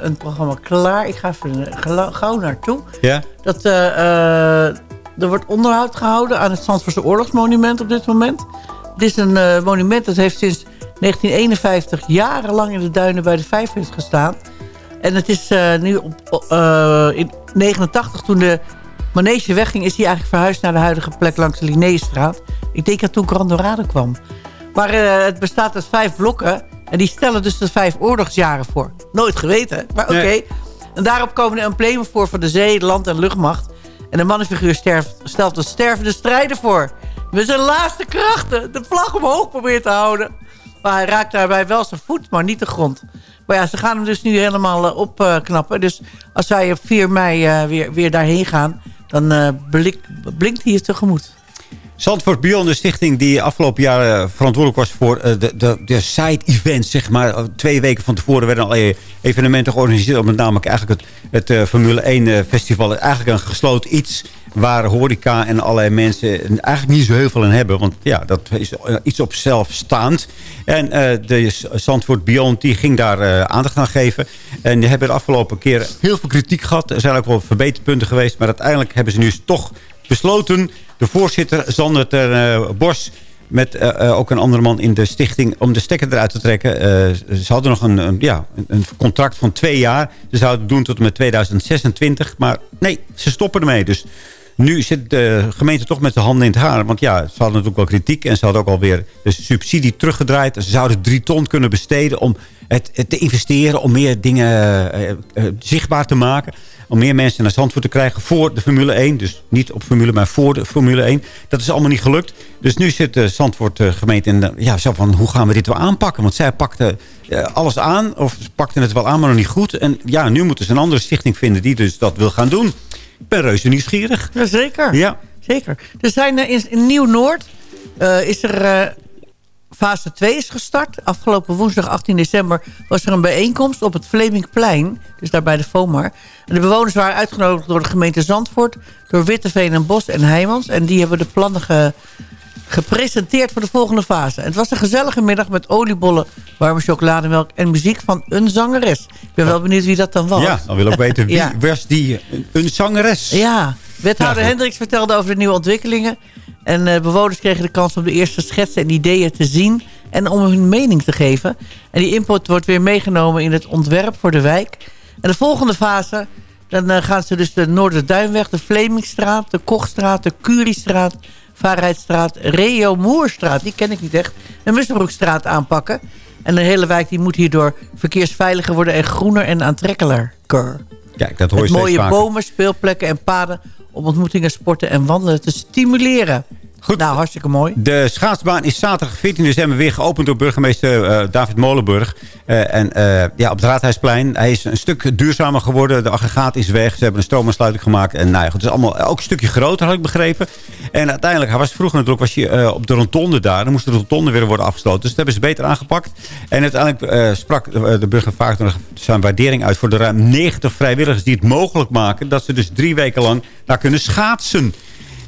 een programma klaar. Ik ga even gauw naartoe. Ja? Dat, er wordt onderhoud gehouden aan het Zandvoortse Oorlogsmonument op dit moment. Het is een eh, monument dat heeft sinds 1951 jarenlang in de duinen bij de Vijfhut gestaan. En het is eh, nu op, eh, in 89 toen de manege wegging... is hij eigenlijk verhuisd naar de huidige plek langs de Linnéestraat. Ik denk dat toen Grand Dorado kwam. Maar het bestaat uit vijf blokken. En die stellen dus de vijf oorlogsjaren voor. Nooit geweten, maar oké. Nee. En daarop komen de emblemen voor van de zee, land en luchtmacht. En de mannenfiguur sterft, stelt de stervende strijder voor. Met zijn laatste krachten de vlag omhoog probeert te houden. Maar hij raakt daarbij wel zijn voet, maar niet de grond. Maar ja, ze gaan hem dus nu helemaal eh, opknappen. Dus als wij op 4 mei eh, weer, weer daarheen gaan... dan eh, blinkt hij je tegemoet. Zandvoort Beyond, de stichting die afgelopen jaar eh, verantwoordelijk was voor eh, de, de, de side-events, zeg maar. Eh, Twee weken van tevoren werden al evenementen georganiseerd. Met namelijk eigenlijk het, het Formule 1 eh, festival. Eigenlijk een gesloten iets waar horeca en allerlei mensen eigenlijk niet zo heel veel aan hebben. Want ja, dat is iets op zichzelf staand. En de Zandvoort Beyond die ging daar aandacht aan geven. En die hebben de afgelopen keer heel veel kritiek gehad. Er zijn ook wel verbeterpunten geweest. Maar uiteindelijk hebben ze nu toch besloten... voorzitter Sander ter eh, Bos... met eh, eh, ook een andere man in de stichting... om de stekker eruit te trekken. Ze hadden nog een, ja, een- contract van twee jaar. Ze zouden het doen tot en met 2026. Maar nee, ze stoppen ermee. Dus nu zit de gemeente toch met de handen in het haar. Want ja, ze hadden natuurlijk wel kritiek. En ze hadden ook alweer de subsidie teruggedraaid. Ze zouden drie ton kunnen besteden om het, het te investeren. Om meer dingen zichtbaar te maken. Om meer mensen naar Zandvoort te krijgen voor de Formule 1. Dus niet op Formule, maar voor de Formule 1. Dat is allemaal niet gelukt. Dus nu zit de Zandvoort eh, gemeente in de, ja, zo van hoe gaan we dit wel aanpakken? Want zij pakten eh, alles aan. Of ze pakten het wel aan, maar nog niet goed. En ja, nu moeten ze een andere stichting vinden die dus dat wil gaan doen. Ik ben reuze nieuwsgierig. Jazeker. Ja. Zeker. Er zijn eh, in, Nieuw-Noord eh, is er eh, fase 2 is gestart. Afgelopen woensdag 18 december was er een bijeenkomst op het Vlemingplein. Dus daar bij de FOMAR. En de bewoners waren uitgenodigd door de gemeente Zandvoort... door Witteveen en Bos en Heijmans. En die hebben de plannen ge- gepresenteerd voor de volgende fase. Het was een gezellige middag met oliebollen, warme chocolademelk... en muziek van een zangeres. Ik ben wel benieuwd wie dat dan was. Ja, dan wil ik weten wie Ja. was die een, zangeres. Ja, wethouder Ja, goed. Hendricks vertelde over de nieuwe ontwikkelingen. En eh, bewoners kregen de kans om de eerste schetsen en ideeën te zien... en om hun mening te geven. En die input wordt weer meegenomen in het ontwerp voor de wijk. En de volgende fase Dan eh, gaan ze dus de Noorderduinweg, de Vlemingstraat, de Kochstraat, de Curiestraat, Vaarheidstraat, Reo Moerstraat, die ken ik niet echt, de Musselbroekstraat aanpakken. En de hele wijk die moet hierdoor verkeersveiliger worden en groener en aantrekkelijker. Kijk, dat hoor je Met mooie vaker. bomen, speelplekken en paden om ontmoetingen, sporten en wandelen te stimuleren. Goed. Nou, hartstikke mooi. De schaatsbaan is zaterdag 14 december weer geopend door burgemeester eh, David Molenburg. Eh, en eh, ja, op het Raadhuisplein. Hij is een stuk duurzamer geworden. De aggregaat is weg. Ze hebben een stroomaansluiting gemaakt. En nou ja, goed, het is allemaal ook een stukje groter, had ik begrepen. En uiteindelijk, hij was vroeger natuurlijk was je, op de rotonde daar. Dan moest de rotonde weer worden afgesloten. Dus dat hebben ze beter aangepakt. En uiteindelijk sprak de burger vaak nog zijn waardering uit... voor de ruim 90 vrijwilligers die het mogelijk maken... dat ze dus drie weken lang daar kunnen schaatsen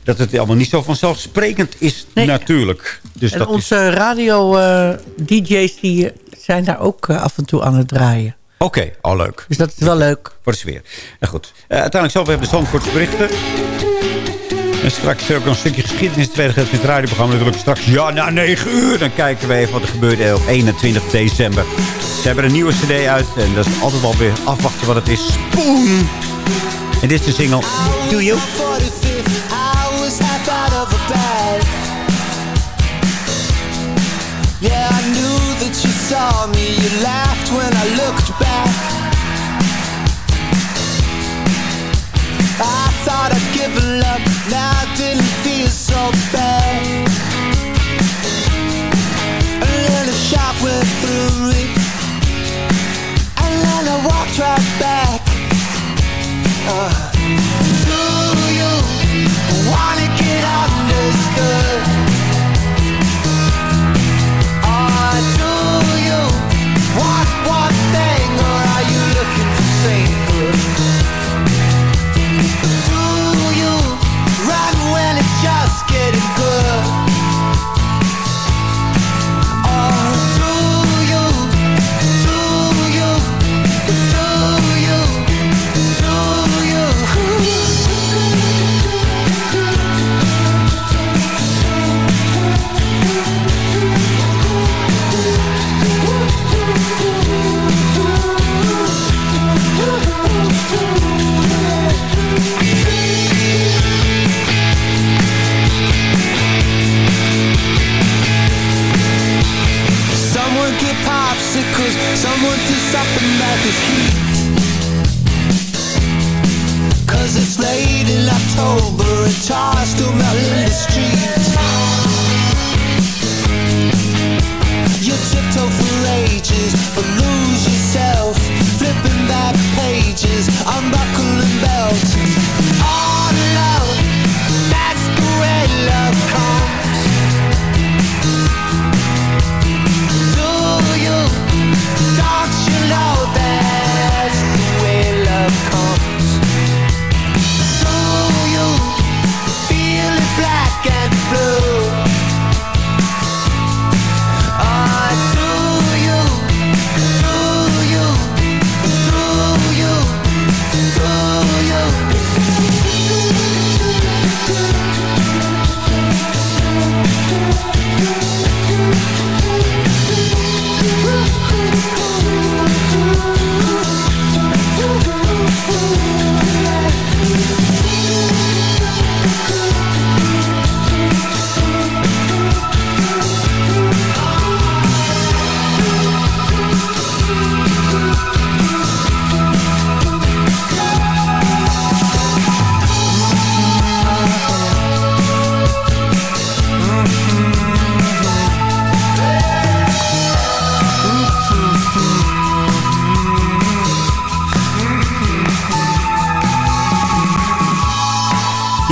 dat het allemaal niet zo vanzelfsprekend is natuurlijk. Dus en dat is, onze radio-dj's die zijn daar ook eh, af en toe aan het draaien. Oké, al leuk. Dus dat is wel leuk. Voor de sfeer. Nou goed. Eh, uiteindelijk we hebben Zandvoortse berichten. En straks ook nog een stukje geschiedenis. Het tweede gedeelte van het radioprogramma natuurlijk straks. Ja, na 9 uur. Dan kijken we even wat er gebeurde op 21 december. Ze hebben een nieuwe cd uit. En dat is altijd wel weer afwachten wat het is. Spoon! En dit is de single Do You? Saw me. You laughed when I looked back. I thought I'd given up. Now I didn't feel so bad. And then a shock went through me. And then I walked right back. Uh, do you wanna get understood?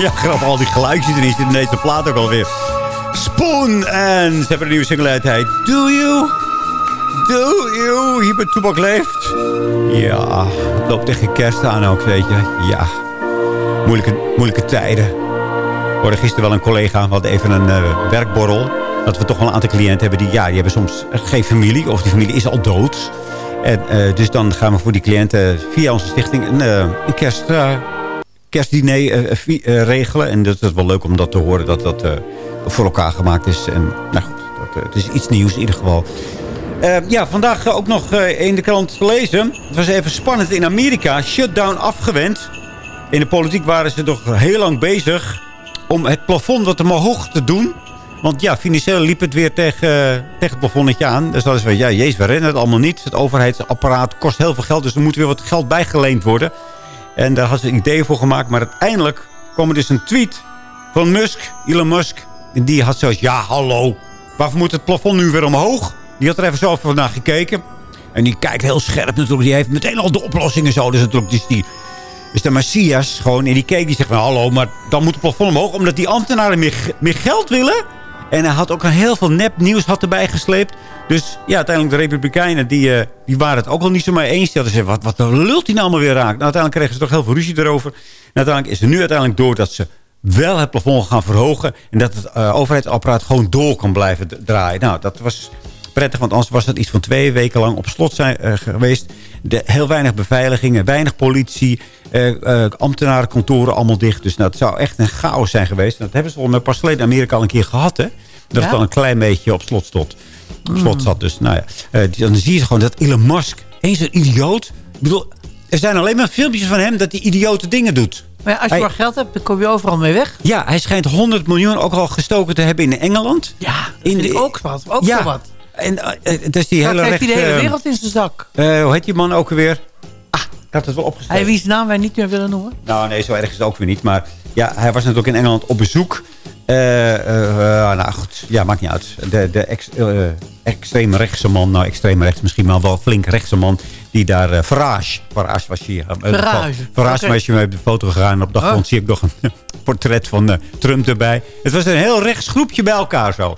Ja, grappig. Al die geluidjes erin zitten in deze plaat ook alweer. Spoon! En ze hebben een nieuwe single uit. Do You? Do You? Hier bij Toebak leeft. Ja, het loopt tegen kerst aan ook, weet je. Ja, moeilijke, moeilijke tijden. We hoorden gisteren wel een collega. Hadden even een eh, werkborrel. Dat we toch wel een aantal cliënten hebben die... Ja, die hebben soms geen familie. Of die familie is al dood. En, eh, dus dan gaan we voor die cliënten via onze stichting een, eh, een kerst... eh, kerstdiner eh, vi- eh, regelen. En dat is wel leuk om dat te horen, dat dat eh, voor elkaar gemaakt is. En nou goed, dat, eh, het is iets nieuws in ieder geval. Eh, ja, vandaag ook nog eh, in de krant gelezen. Het was even spannend in Amerika. Shutdown afgewend. In de politiek waren ze toch heel lang bezig om het plafond wat omhoog te doen. Want ja, financieel liep het weer tegen, tegen het plafondetje aan. Dus dat is van, ja, jezus, we rennen het allemaal niet. Het overheidsapparaat kost heel veel geld, dus er moet weer wat geld bijgeleend worden. En daar had ze ideeën voor gemaakt. Maar uiteindelijk kwam er dus een tweet van Musk, Elon Musk. En die had zoiets, ja, hallo, waarvoor moet het plafond nu weer omhoog? Die had er even over naar gekeken. En die kijkt heel scherp natuurlijk. Die heeft meteen al de oplossingen zo. Dus natuurlijk is die is de Messias gewoon. En die keek, die zegt van hallo, maar dan moet het plafond omhoog. Omdat die ambtenaren meer, meer geld willen. En hij had ook heel veel nepnieuws had erbij gesleept. Dus ja, uiteindelijk de Republikeinen, die, eh, die waren het ook al niet zo mee eens. Die hadden gezegd, wat, wat lult hij nou allemaal weer raakt? Nou, uiteindelijk kregen ze toch heel veel ruzie erover. Uiteindelijk is er nu uiteindelijk door dat ze wel het plafond gaan verhogen. En dat het eh, overheidsapparaat gewoon door kan blijven draaien. Nou, dat was prettig, want anders was het iets van twee weken lang op slot zijn, eh, geweest. De, heel weinig beveiligingen, weinig politie, eh, eh, ambtenarenkantoren allemaal dicht. Dus nou, het zou echt een chaos zijn geweest. En dat hebben ze volgens mij pas geleden in Amerika al een keer gehad, hè? Dat Ja? het dan een klein beetje op slot stond. Op Mm. slot zat dus. Nou ja, eh, dan zie je gewoon dat Elon Musk, eens een idioot. Ik bedoel, er zijn alleen maar filmpjes van hem dat hij idiote dingen doet. Maar ja, als je Hij- maar geld hebt, dan kom je overal mee weg. Ja, hij schijnt 100 miljoen ook al gestoken te hebben in Engeland. Ja, dat vind ik ook wat. Ook ja. wel wat. En uh, dus die hele heeft hij de hele eh, wereld in zijn zak. hoe heet die man ook alweer? Ah, ik had het wel opgeschreven. Hij wiens naam wij niet meer willen noemen. Nou, nee, zo erg is het ook weer niet. Maar ja, hij was natuurlijk in Engeland op bezoek. Nou goed, ja, maakt niet uit. De, de ex, extreem rechtse man, nou extreem rechts misschien, maar wel flink rechtse man. Die daar, eh Farage, Farage was hier. Farage, Farage oké. was mee op de foto gegaan. En op de achtergrond Oh. zie ik nog een portret van Trump erbij. Het was een heel rechts groepje bij elkaar zo.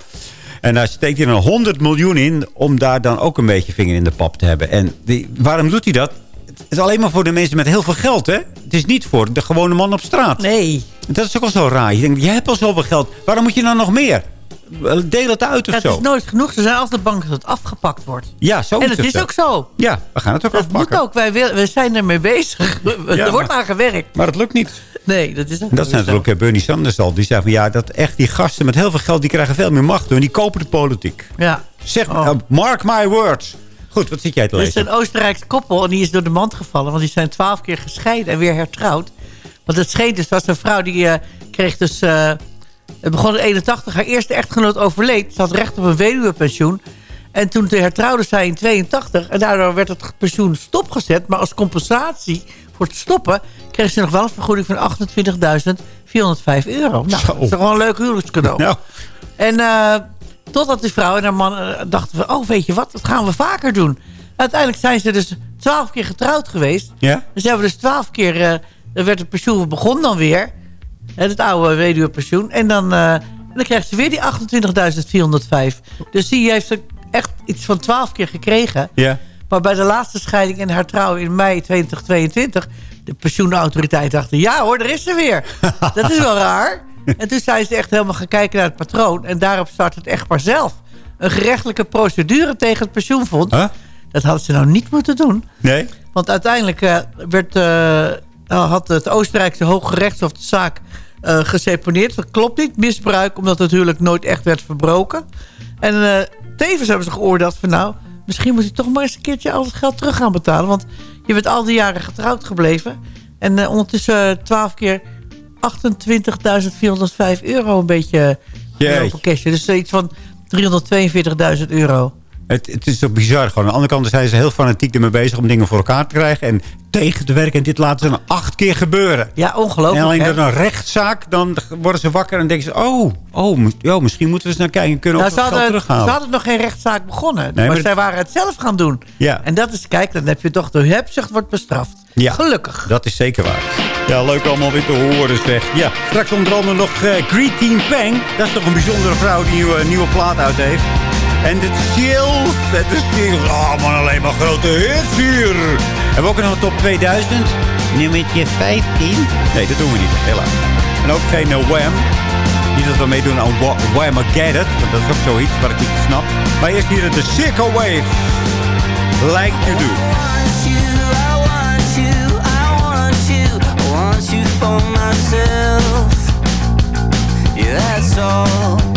En daar steekt hij dan 100 miljoen in om daar dan ook een beetje vinger in de pap te hebben. En die, waarom doet hij dat? Het is alleen maar voor de mensen met heel veel geld, hè? Het is niet voor de gewone man op straat. Nee. Dat is ook al zo raar. Je denkt, je hebt al zoveel geld. Waarom moet je dan nog meer? Deel het uit of Het zo. is nooit genoeg. Ze zijn altijd bang dat het afgepakt wordt. Ja, zo en het is zo. ook zo. Ja, we gaan het ook Dat afpakken. moet ook. Wij, wil- wij zijn ermee bezig. Ja, er wordt maar- aan gewerkt. Maar het lukt niet. Nee, dat is ook dat zijn natuurlijk eh, Bernie Sanders al. Die zei van ja, dat echt die gasten met heel veel geld... die krijgen veel meer macht en die kopen de politiek. Ja. Zeg, Oh. eh, mark my words. Goed, wat zit jij te Er is lezen? een Oostenrijkse koppel en die is door de mand gevallen. Want die zijn twaalf keer gescheiden en weer hertrouwd. Want het scheen dus, dat was een vrouw die eh, kreeg dus... het begon in 81, haar eerste echtgenoot overleed. Ze had recht op een weduwepensioen. En toen ze hertrouwde zij in 82. En daardoor werd het pensioen stopgezet. Maar als compensatie voor het stoppen... kreeg ze nog wel een vergoeding van 28.405 euro. Nou, dat is toch wel een leuk huwelijkscadeau. Nou. En eh, totdat die vrouw en haar man eh, dachten van... oh, weet je wat, dat gaan we vaker doen. Uiteindelijk zijn ze dus twaalf keer getrouwd geweest. Ja? Dus ze hebben dus twaalf keer... er werd het pensioen begon dan weer. Het oude weduwepensioen. En dan, dan krijgt ze weer die 28.405. Dus die heeft er echt iets van twaalf keer gekregen. Ja. Maar bij de laatste scheiding en haar trouw in mei 2022... de pensioenautoriteit dachten... ja hoor, er is ze weer. dat is wel raar. En toen zijn ze echt helemaal gaan kijken naar het patroon. En daarop start het echtpaar zelf. Een gerechtelijke procedure tegen het pensioenfonds. Dat hadden ze nou niet moeten doen. Nee? Want uiteindelijk eh, werd, eh, had het Oostenrijkse Hoge Rechtshof de zaak eh geseponeerd. Dat klopt niet. Misbruik, omdat het huwelijk nooit echt werd verbroken. En eh, tevens hebben ze geoordeeld van nou... misschien moet je toch maar eens een keertje al het geld terug gaan betalen. Want je bent al die jaren getrouwd gebleven. En eh, ondertussen 12 keer 28.405 euro een beetje uh, op een cashje. Dus iets van 342.000 euro. Het, het is toch bizar gewoon. Aan de andere kant zijn ze heel fanatiek ermee bezig om dingen voor elkaar te krijgen. En tegen te werken. En dit laten ze dan acht keer gebeuren. Ja, ongelooflijk. En alleen hè? door een rechtszaak, dan worden ze wakker en denken ze... Oh, oh, ja, misschien moeten we eens naar kijken. Kunnen we Nou, ook ze, geld hadden, ze terughalen. hadden nog geen rechtszaak begonnen. Nee, maar, maar- zij waren het zelf gaan doen. Ja. En dat is, kijk, dan heb je toch de hebzucht wordt bestraft. Ja, Gelukkig. Dat is zeker waar. Ja, leuk allemaal weer te horen zeg. Ja, straks onder andere nog uh, Greeting Pang. Dat is toch een bijzondere vrouw die een nieuwe, nieuwe plaat uit heeft. En de Chills. Het is Chills. Oh man, alleen maar grote hits hier. Hebben we ook nog een top 2000? Nummertje 15? Nee, dat doen we niet, helaas. En ook geen uh, Wham. Niet dat we meedoen aan Wha- Wham Get It. Want dat is ook zoiets wat ik niet snap. Maar eerst hier de Circle Waves. Like to do. you for myself. Yeah, that's all.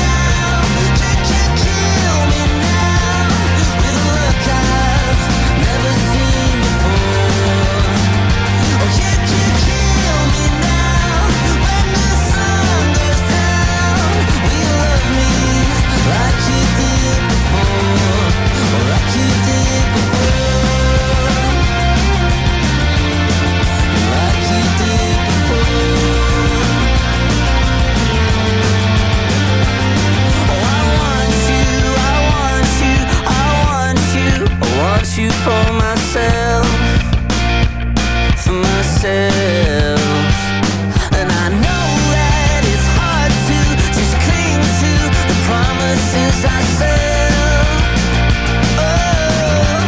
for myself, for myself. And I know that it's hard to just cling to the promises I sell. Oh.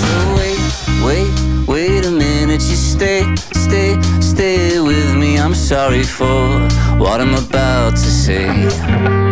So wait, wait, wait a minute. You stay, stay, stay with me. I'm sorry for what I'm about to say.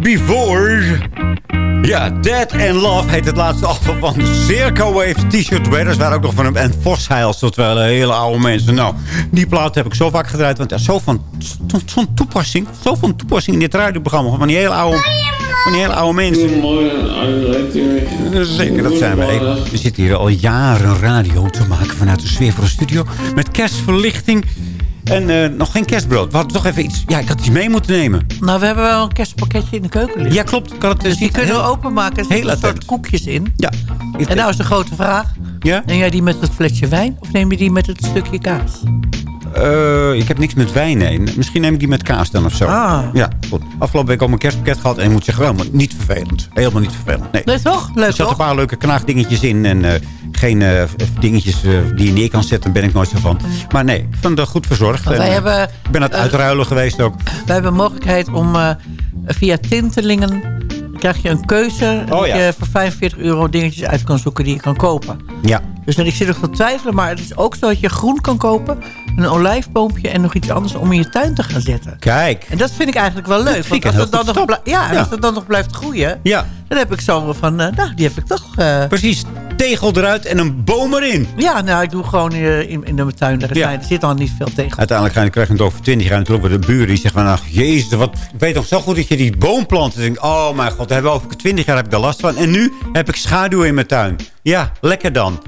Before. Ja, Dead and Love heet het laatste album van Circo Wave T-shirt Weathers. Waar ook nog van hem en Vosheils, tot wel hele oude mensen. Nou, die plaat heb ik zo vaak gedraaid. Want er is zo van, toepassing, zo van toepassing in dit radioprogramma. Van die hele oude, van die hele oude mensen. Zeker, dat zijn wij. We zitten hier al jaren radio te maken vanuit de sfeer voor een studio. Met kerstverlichting. En eh, nog geen kerstbrood. We hadden toch even iets... Ja, ik had iets mee moeten nemen. Nou, we hebben wel een kerstpakketje in de keuken liggen. Ja, klopt. Had het Dus die kunnen we heel- openmaken. Er zitten een soort koekjes in. Ja. En nou is de grote vraag. Ja? Neem jij die met het flesje wijn of neem je die met het stukje kaas? Eh, ik heb niks met wijn, nee. Misschien neem ik die met kaas dan of zo. Ah. Ja, goed. Afgelopen week al mijn kerstpakket gehad. En ik moet zeggen, wel, maar niet vervelend. Helemaal niet vervelend. Nee. Nee, toch? Leuk, Er zaten een paar leuke knaagdingetjes in. En eh, geen eh, dingetjes eh, die je neer kan zetten. Daar ben ik nooit zo van. Maar nee, ik vond het goed verzorgd. Wij eh, hebben, ik ben aan het uitruilen geweest ook. Wij hebben mogelijkheid om via Tintelingen... krijg je een keuze Oh, dat ja. je voor 45 euro dingetjes uit kan zoeken die je kan kopen. Ja. Dus ik zit nog te twijfelen, maar het is ook zo dat je groen kan kopen. Een olijfboompje en nog iets anders om in je tuin te gaan zetten. Kijk. En dat vind ik eigenlijk wel leuk. Want als het, dan nog ja, als het dan nog blijft groeien... Ja. dan heb ik zo van, eh, nou, die heb ik toch... Precies. Tegel eruit en een boom erin. ja, nou, ik doe gewoon eh, in, in de tuin. Er, Ja. zijn, er zit dan niet veel tegen. Uiteindelijk krijg je het over 20 jaar. En toen lopen de buren die zeggen van... Ach, jezus, wat, ik weet toch zo goed dat je die boom plant. En denk oh mijn god, daar hebben we over 20 jaar heb ik daar last van. En nu heb ik schaduw in mijn tuin. Ja, lekker dan.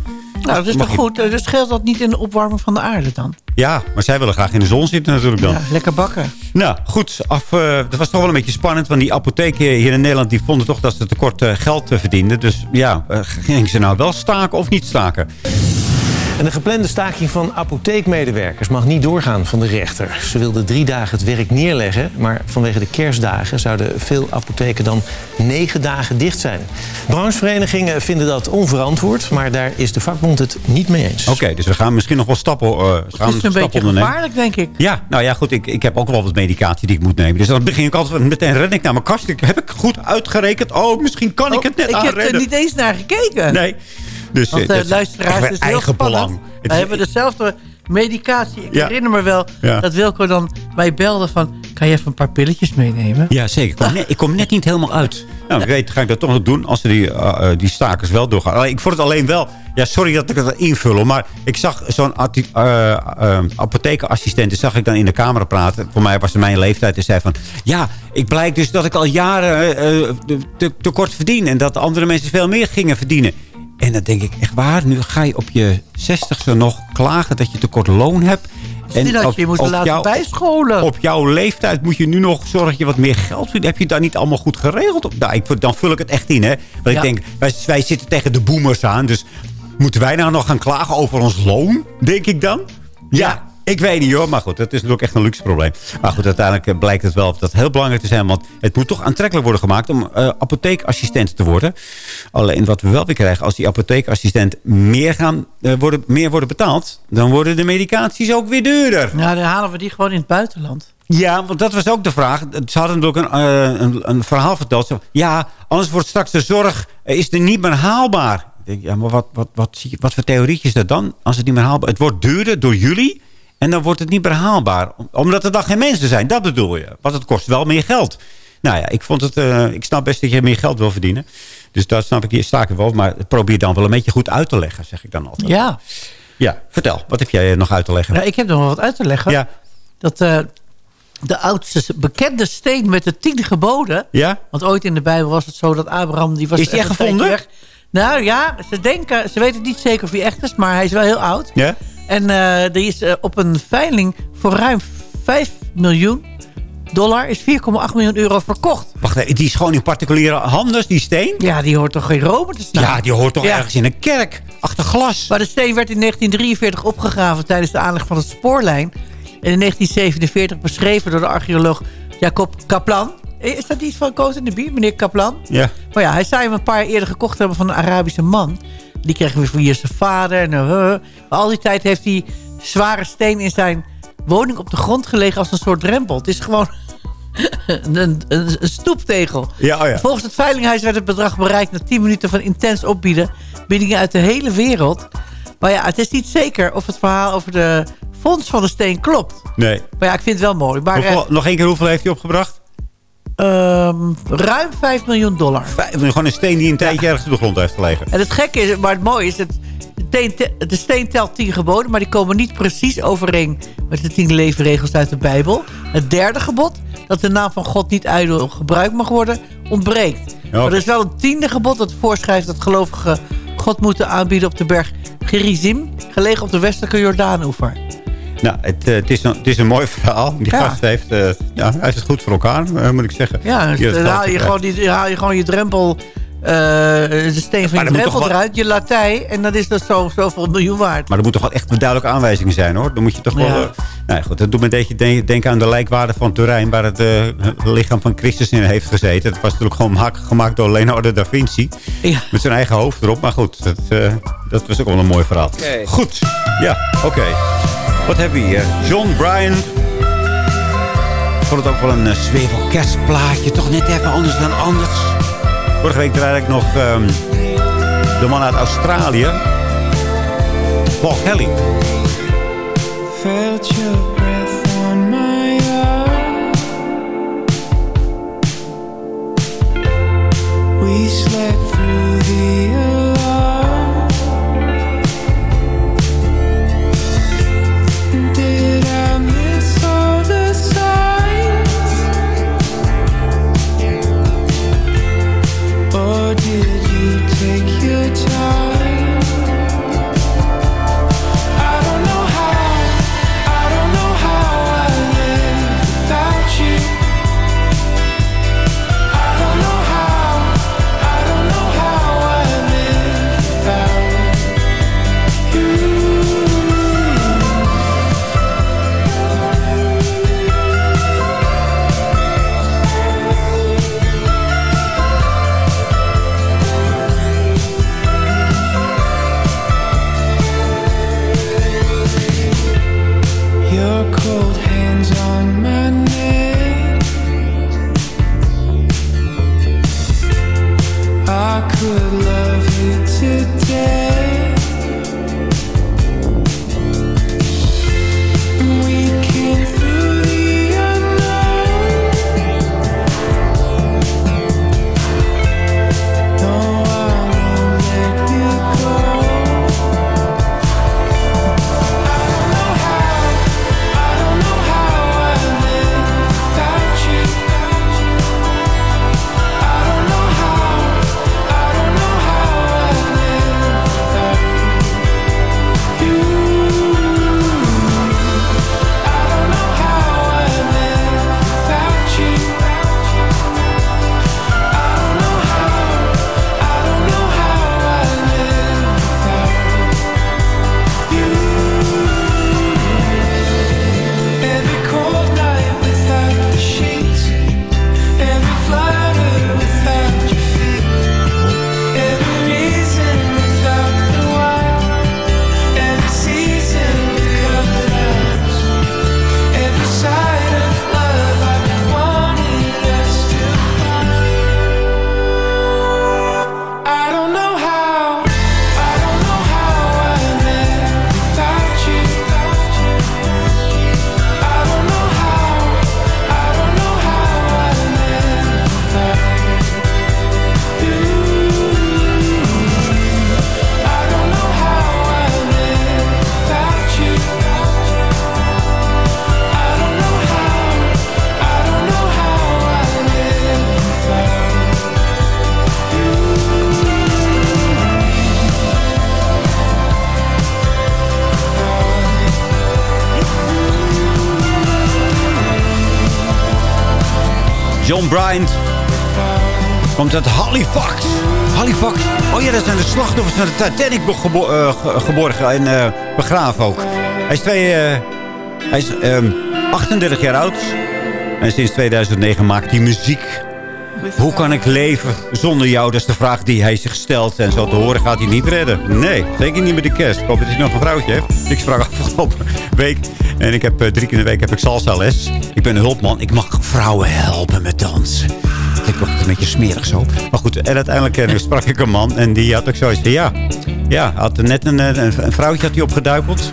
Nou, dat is toch je- goed? Eh, Dus scheelt dat niet in de opwarming van de aarde dan? Ja, maar zij willen graag in de zon zitten natuurlijk dan. Ja, lekker bakken. Nou, goed. Af, eh, dat was toch wel een beetje spannend. Want die apotheken hier in Nederland... die vonden toch dat ze tekort eh, geld verdienden. Dus ja, eh, gingen ze nou wel staken of niet staken? En de geplande staking van apotheekmedewerkers mag niet doorgaan van de rechter. Ze wilden drie dagen het werk neerleggen, maar vanwege de kerstdagen zouden veel apotheken dan negen dagen dicht zijn. Brancheverenigingen vinden dat onverantwoord, maar daar is de vakbond het niet mee eens. Oké, dus we gaan misschien nog wel stappen, eh, gaan Het is een beetje ondernemen. gevaarlijk, denk ik. Ja, nou ja, goed. Ik, ik heb ook wel wat medicatie die ik moet nemen. Dus dan begin ik altijd meteen ren ik naar mijn kast. Ik, heb ik goed uitgerekend? Oh, misschien kan ik het net ik heb aanrennen. er niet eens naar gekeken. Nee. Dus, Want eh, dat is luisteraars is heel eigen spannend. We is- hebben dezelfde medicatie. Ik Ja. herinner me wel Ja. dat Wilco dan mij belde van... kan je even een paar pilletjes meenemen? Ja, zeker. Ik kom, net, ik kom net niet helemaal uit. Nou, ik weet, ga ik dat toch nog doen als ze die, eh, eh, die stakers wel doorgaan. Alleen, ik vond het alleen wel... Ja, sorry dat ik het invul, maar ik zag zo'n eh, eh, apothekenassistent... die zag ik dan in de camera praten. Voor mij was het mijn leeftijd. En zei van, ja, ik blijk dus dat ik al jaren eh, eh, te, te kort verdien. En dat andere mensen veel meer gingen verdienen. En dan denk ik, echt waar? Nu ga je op je zestigste nog klagen dat je tekort loon hebt. Misschien had je je moeten laten bijscholen. Op jouw leeftijd moet je nu nog zorgen dat je wat meer geld verdient. Heb je dat niet allemaal goed geregeld? Nou, ik, dan vul ik het echt in, hè. Want Ja. ik denk, wij, wij zitten tegen de boomers aan. Dus moeten wij nou nog gaan klagen over ons loon? Denk ik dan? Ja. Ik weet niet hoor, maar goed, dat is natuurlijk echt een luxe probleem. Maar goed, uiteindelijk eh, blijkt het wel dat heel belangrijk te zijn. Want het moet toch aantrekkelijk worden gemaakt om eh, apotheekassistent te worden. Alleen wat we wel weer krijgen, als die apotheekassistent meer, gaan, eh, worden, meer worden betaald... dan worden de medicaties ook weer duurder. Nou, dan halen we die gewoon in het buitenland. Ja, want dat was ook de vraag. Ze hadden natuurlijk een, een, een verhaal verteld. Ja, anders wordt straks de zorg is er niet meer haalbaar. Ik denk, ja, maar wat, wat, wat, zie je, wat voor theorie is dat dan? Als het niet meer haalbaar Het wordt duurder door jullie en dan wordt het niet meer haalbaar. Om- Omdat er dan geen mensen zijn, dat bedoel je. Want het kost wel meer geld. Nou ja, ik, vond het, eh, ik snap best dat je meer geld wil verdienen. Dus dat snap ik hier staken wel. Maar probeer dan wel een beetje goed uit te leggen, zeg ik dan altijd. Ja. Ja, vertel. Wat heb jij nog uit te leggen? Nou, ik heb nog wel wat uit te leggen. Ja. Dat, eh, de oudste bekende steen met de tien geboden. Ja? Want ooit in de Bijbel was het zo dat Abraham... Die was Is die echt gevonden? Weg. Nou ja, ze, denken, ze weten niet zeker of hij echt is, maar hij is wel heel oud. Ja? En eh die is eh, op een veiling voor ruim 5 miljoen dollar... is 4,8 miljoen euro verkocht. Wacht die is gewoon in particuliere handen, die steen? Ja, die hoort toch geen Rome te staan? Ja, die hoort toch Ja. ergens in een kerk, achter glas. Maar de steen werd in 1943 opgegraven tijdens de aanleg van het spoorlijn. En in 1947 beschreven door de archeoloog Jacob Kaplan. Eh, Is dat iets van Koos in de Bier, meneer Kaplan? Ja. Maar ja, hij zou hem een paar jaar eerder gekocht hebben van een Arabische man. Die kreeg weer via zijn vader. En, eh, maar al die tijd heeft hij zware steen in zijn woning op de grond gelegen als een soort drempel. Het is gewoon een, een, een stoeptegel. Ja, oh ja. Volgens het veilinghuis werd het bedrag bereikt na 10 minuten van intens opbieden. Biedingen uit de hele wereld. Maar ja, het is niet zeker of het verhaal over de fonds van de steen klopt. Nee. Maar ja, ik vind het wel mooi. Maar Hoeveel- nog één keer, hoeveel heeft hij opgebracht? Eh, ehm, ruim 5 miljoen dollar. Vijf, gewoon een steen die een tijdje ergens op de grond heeft gelegen. En het gekke is, maar het mooie is... Het, de, steen telt 10 geboden, maar die komen niet precies overeen... met de 10 leefregels uit de Bijbel. Het derde gebod, dat de naam van God niet ijdel gebruikt mag worden, ontbreekt. Maar er is wel een tiende gebod dat voorschrijft dat gelovigen God moeten aanbieden op de berg Gerizim... gelegen op de westelijke Jordaanoever. Nou, het, eh, het, is een, het is een mooi verhaal. Die Ja. gast heeft, eh, ja, hij heeft het goed voor elkaar, eh, moet ik zeggen. Ja, dan haal je, gewoon die, haal je gewoon je drempel... eh, de steen van je dat drempel wel- eruit, je latij... en dat is dus zo, zoveel miljoen waard. Maar er moeten toch wel echt duidelijke aanwijzingen zijn, hoor. Dan moet je toch wel... Ja. eh, nou ja, goed, dat doet me een beetje den- denken aan de lijkwaarde van Turijn... waar het eh, lichaam van Christus in heeft gezeten. Dat was natuurlijk gewoon maak- gemaakt door Leonardo da Vinci. Met zijn eigen hoofd erop. Maar goed, dat, eh, dat was ook wel een mooi verhaal. Oké. Goed, ja, oké. Wat hebben we hier? John Bryan. Ik vond het ook wel een uh, zwevel kerstplaatje. Toch net even anders dan anders. Vorige week draaide ik nog ehm, de man uit Australië. Paul Kelly. We slept through the John Bryant. Komt uit Halifax. Halifax. Oh ja, dat zijn de slachtoffers van de Titanic gebo- eh, en eh, begraven ook. Hij is, twee, eh, hij is ehm, 38 jaar oud. En sinds 2009 maakt hij muziek. Hoe kan ik leven zonder jou? Dat is de vraag die hij zich stelt. En zo te horen gaat hij niet redden. Nee, zeker niet met de kerst. Ik hoop dat hij nog een vrouwtje heeft. Ik sprak afgelopen week. En ik heb eh, drie keer in de week heb ik salsa les. Ik ben een hulpman. Ik mag vrouwen helpen met dansen. Ik word een beetje smerig zo. Maar goed, en uiteindelijk eh, sprak ik een man. En die had ook zoiets van, ja... Ja, had net een, eh, een, een vrouwtje had hij opgeduikeld.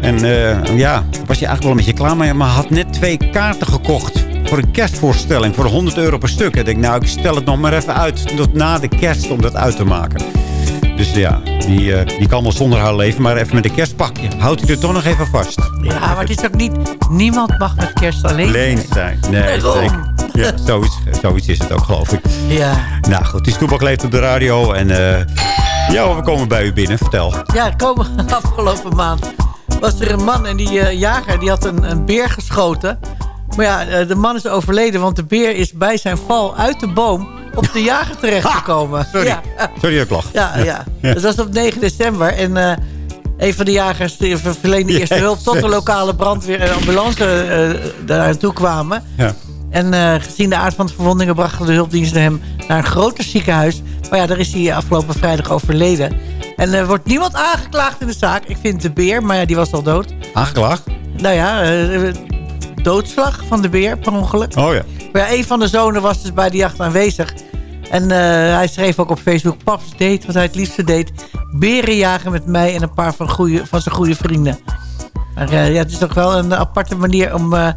En eh, ja, was je eigenlijk wel een beetje klaar. Maar had net twee kaarten gekocht voor een kerstvoorstelling. Voor 100 euro per stuk. En ik denk, nou, ik stel het nog maar even uit. Tot na de kerst om dat uit te maken. Dus ja, die, eh, die kan wel zonder haar leven. Maar even met een kerstpakje. Houdt hij er toch nog even vast. Ja, maar het is ook niet... Niemand mag met kerst alleen Alleen zijn. Nee, Daarom. zeker. Ja, zoiets, zoiets is het ook, geloof ik. Ja. Nou goed, die Stoepak leeft op de radio. En eh, ja, we komen bij u binnen. Vertel. Ja, komen afgelopen maand was er een man en die eh, jager die had een, een beer geschoten. Maar ja, de man is overleden, want de beer is bij zijn val uit de boom op de jager terechtgekomen. Sorry. Ja, Sorry dat ik lach. ja, ja. Dat was op 9 december. En eh, een van de jagers verleende eerste hulp... tot de lokale brandweer en ambulance eh, daar naartoe kwamen. Ja. En eh, gezien de aard van de verwondingen brachten de hulpdiensten hem naar een groter ziekenhuis. Maar ja, daar is hij afgelopen vrijdag overleden. En er wordt niemand aangeklaagd in de zaak. Ik vind de beer, maar ja, die was al dood. Aangeklaagd? Nou ja, eh, doodslag van de beer per ongeluk. Oh ja. Maar een van de zonen was dus bij de jacht aanwezig. En eh, hij schreef ook op Facebook... Paps deed wat hij het liefste deed. Beren jagen met mij en een paar van, goeie, van zijn goede vrienden. Maar eh, ja, het is toch wel een aparte manier om eh,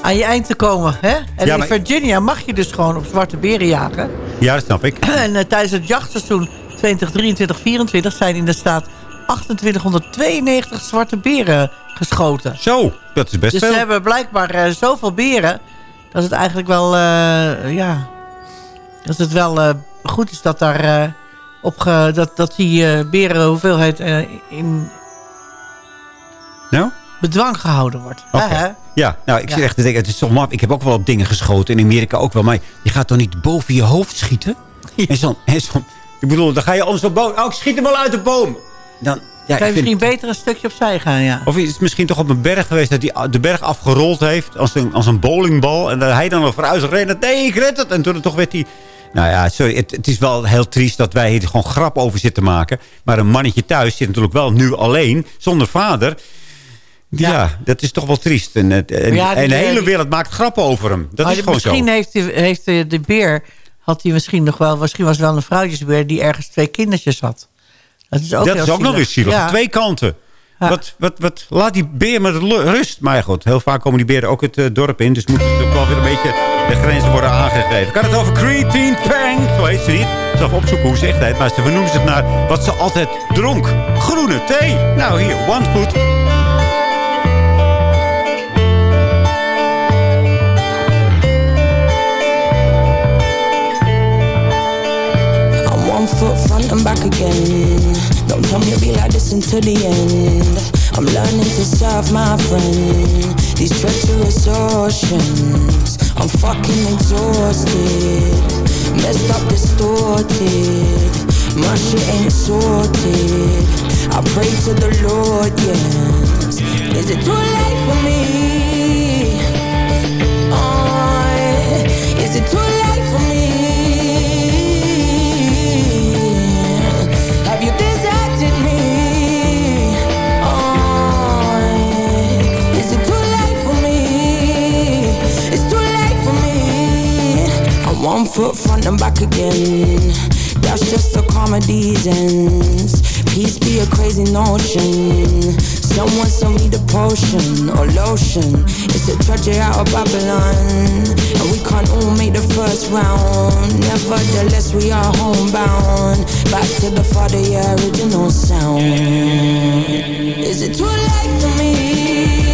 aan je eind te komen. Hè? En Ja, in Virginia mag je dus gewoon op zwarte beren jagen. Ja, dat snap ik. En tijdens het jachtseizoen 2023-2024 zijn in de staat 2892 zwarte beren geschoten. Zo, dat is best dus veel. ze hebben blijkbaar zoveel beren... dat het eigenlijk wel... eh, ja, dat het wel eh, goed is dat daar... eh, op ge- dat, dat die beren hoeveelheid eh, in Nou? bedwang gehouden wordt. Hè, hè? Ja, nou, ik Ja. zit echt het is toch maf. Ik heb ook wel op dingen geschoten, in Amerika ook wel. Maar je gaat toch niet boven je hoofd schieten? En zo, en zo, ik bedoel, dan ga je anders op boom. Oh, ik schiet hem al uit de boom. Dan, ja, kan je misschien beter een stukje opzij gaan, ja. Of is het misschien toch op een berg geweest dat hij de berg afgerold heeft als een, als een bowlingbal. En dat hij dan nog vooruit rent. Nee, ik red het. En toen toch werd hij... Nou ja, sorry, het, het is wel heel triest dat wij hier gewoon grap over zitten maken. Maar een mannetje thuis zit natuurlijk wel nu alleen, zonder vader. Ja, dat is toch wel triest. En, en, Ja, die- en de hele die- wereld maakt grappen over hem. Dat is gewoon misschien zo. heeft, hij, heeft de, de beer... had hij misschien nog wel... misschien was het wel een vrouwtjesbeer... die ergens twee kindertjes had. Dat is ook, dat heel is ook nog weer zielig. Ja. Twee kanten. Wat, wat, wat, laat die beer met rust. Maar goed, heel vaak komen die beren ook het eh, dorp in. Dus moeten ook wel weer een beetje de grenzen worden aangegeven. Ik had het over Creatine Pang. Zo heet ze niet. Ik zal even opzoeken hoe ze echt heet. Maar ze vernoemen zich naar wat ze altijd dronk. Groene thee. Nou hier, One Foot. Front back again. Don't tell me be like this until the end. I'm learning to serve my friend. These treacherous oceans. I'm fucking exhausted. Messed up, distorted. My shit ain't sorted. I pray to the Lord, yes. Is it too late for me? One foot front and back again. That's just the comedy's ends. Peace be a crazy notion. Someone sell me the potion or lotion. It's a tragedy out of Babylon. And we can't all make the first round. Nevertheless, we are homebound. Back to the father, yeah, original sound. Is it too late for me?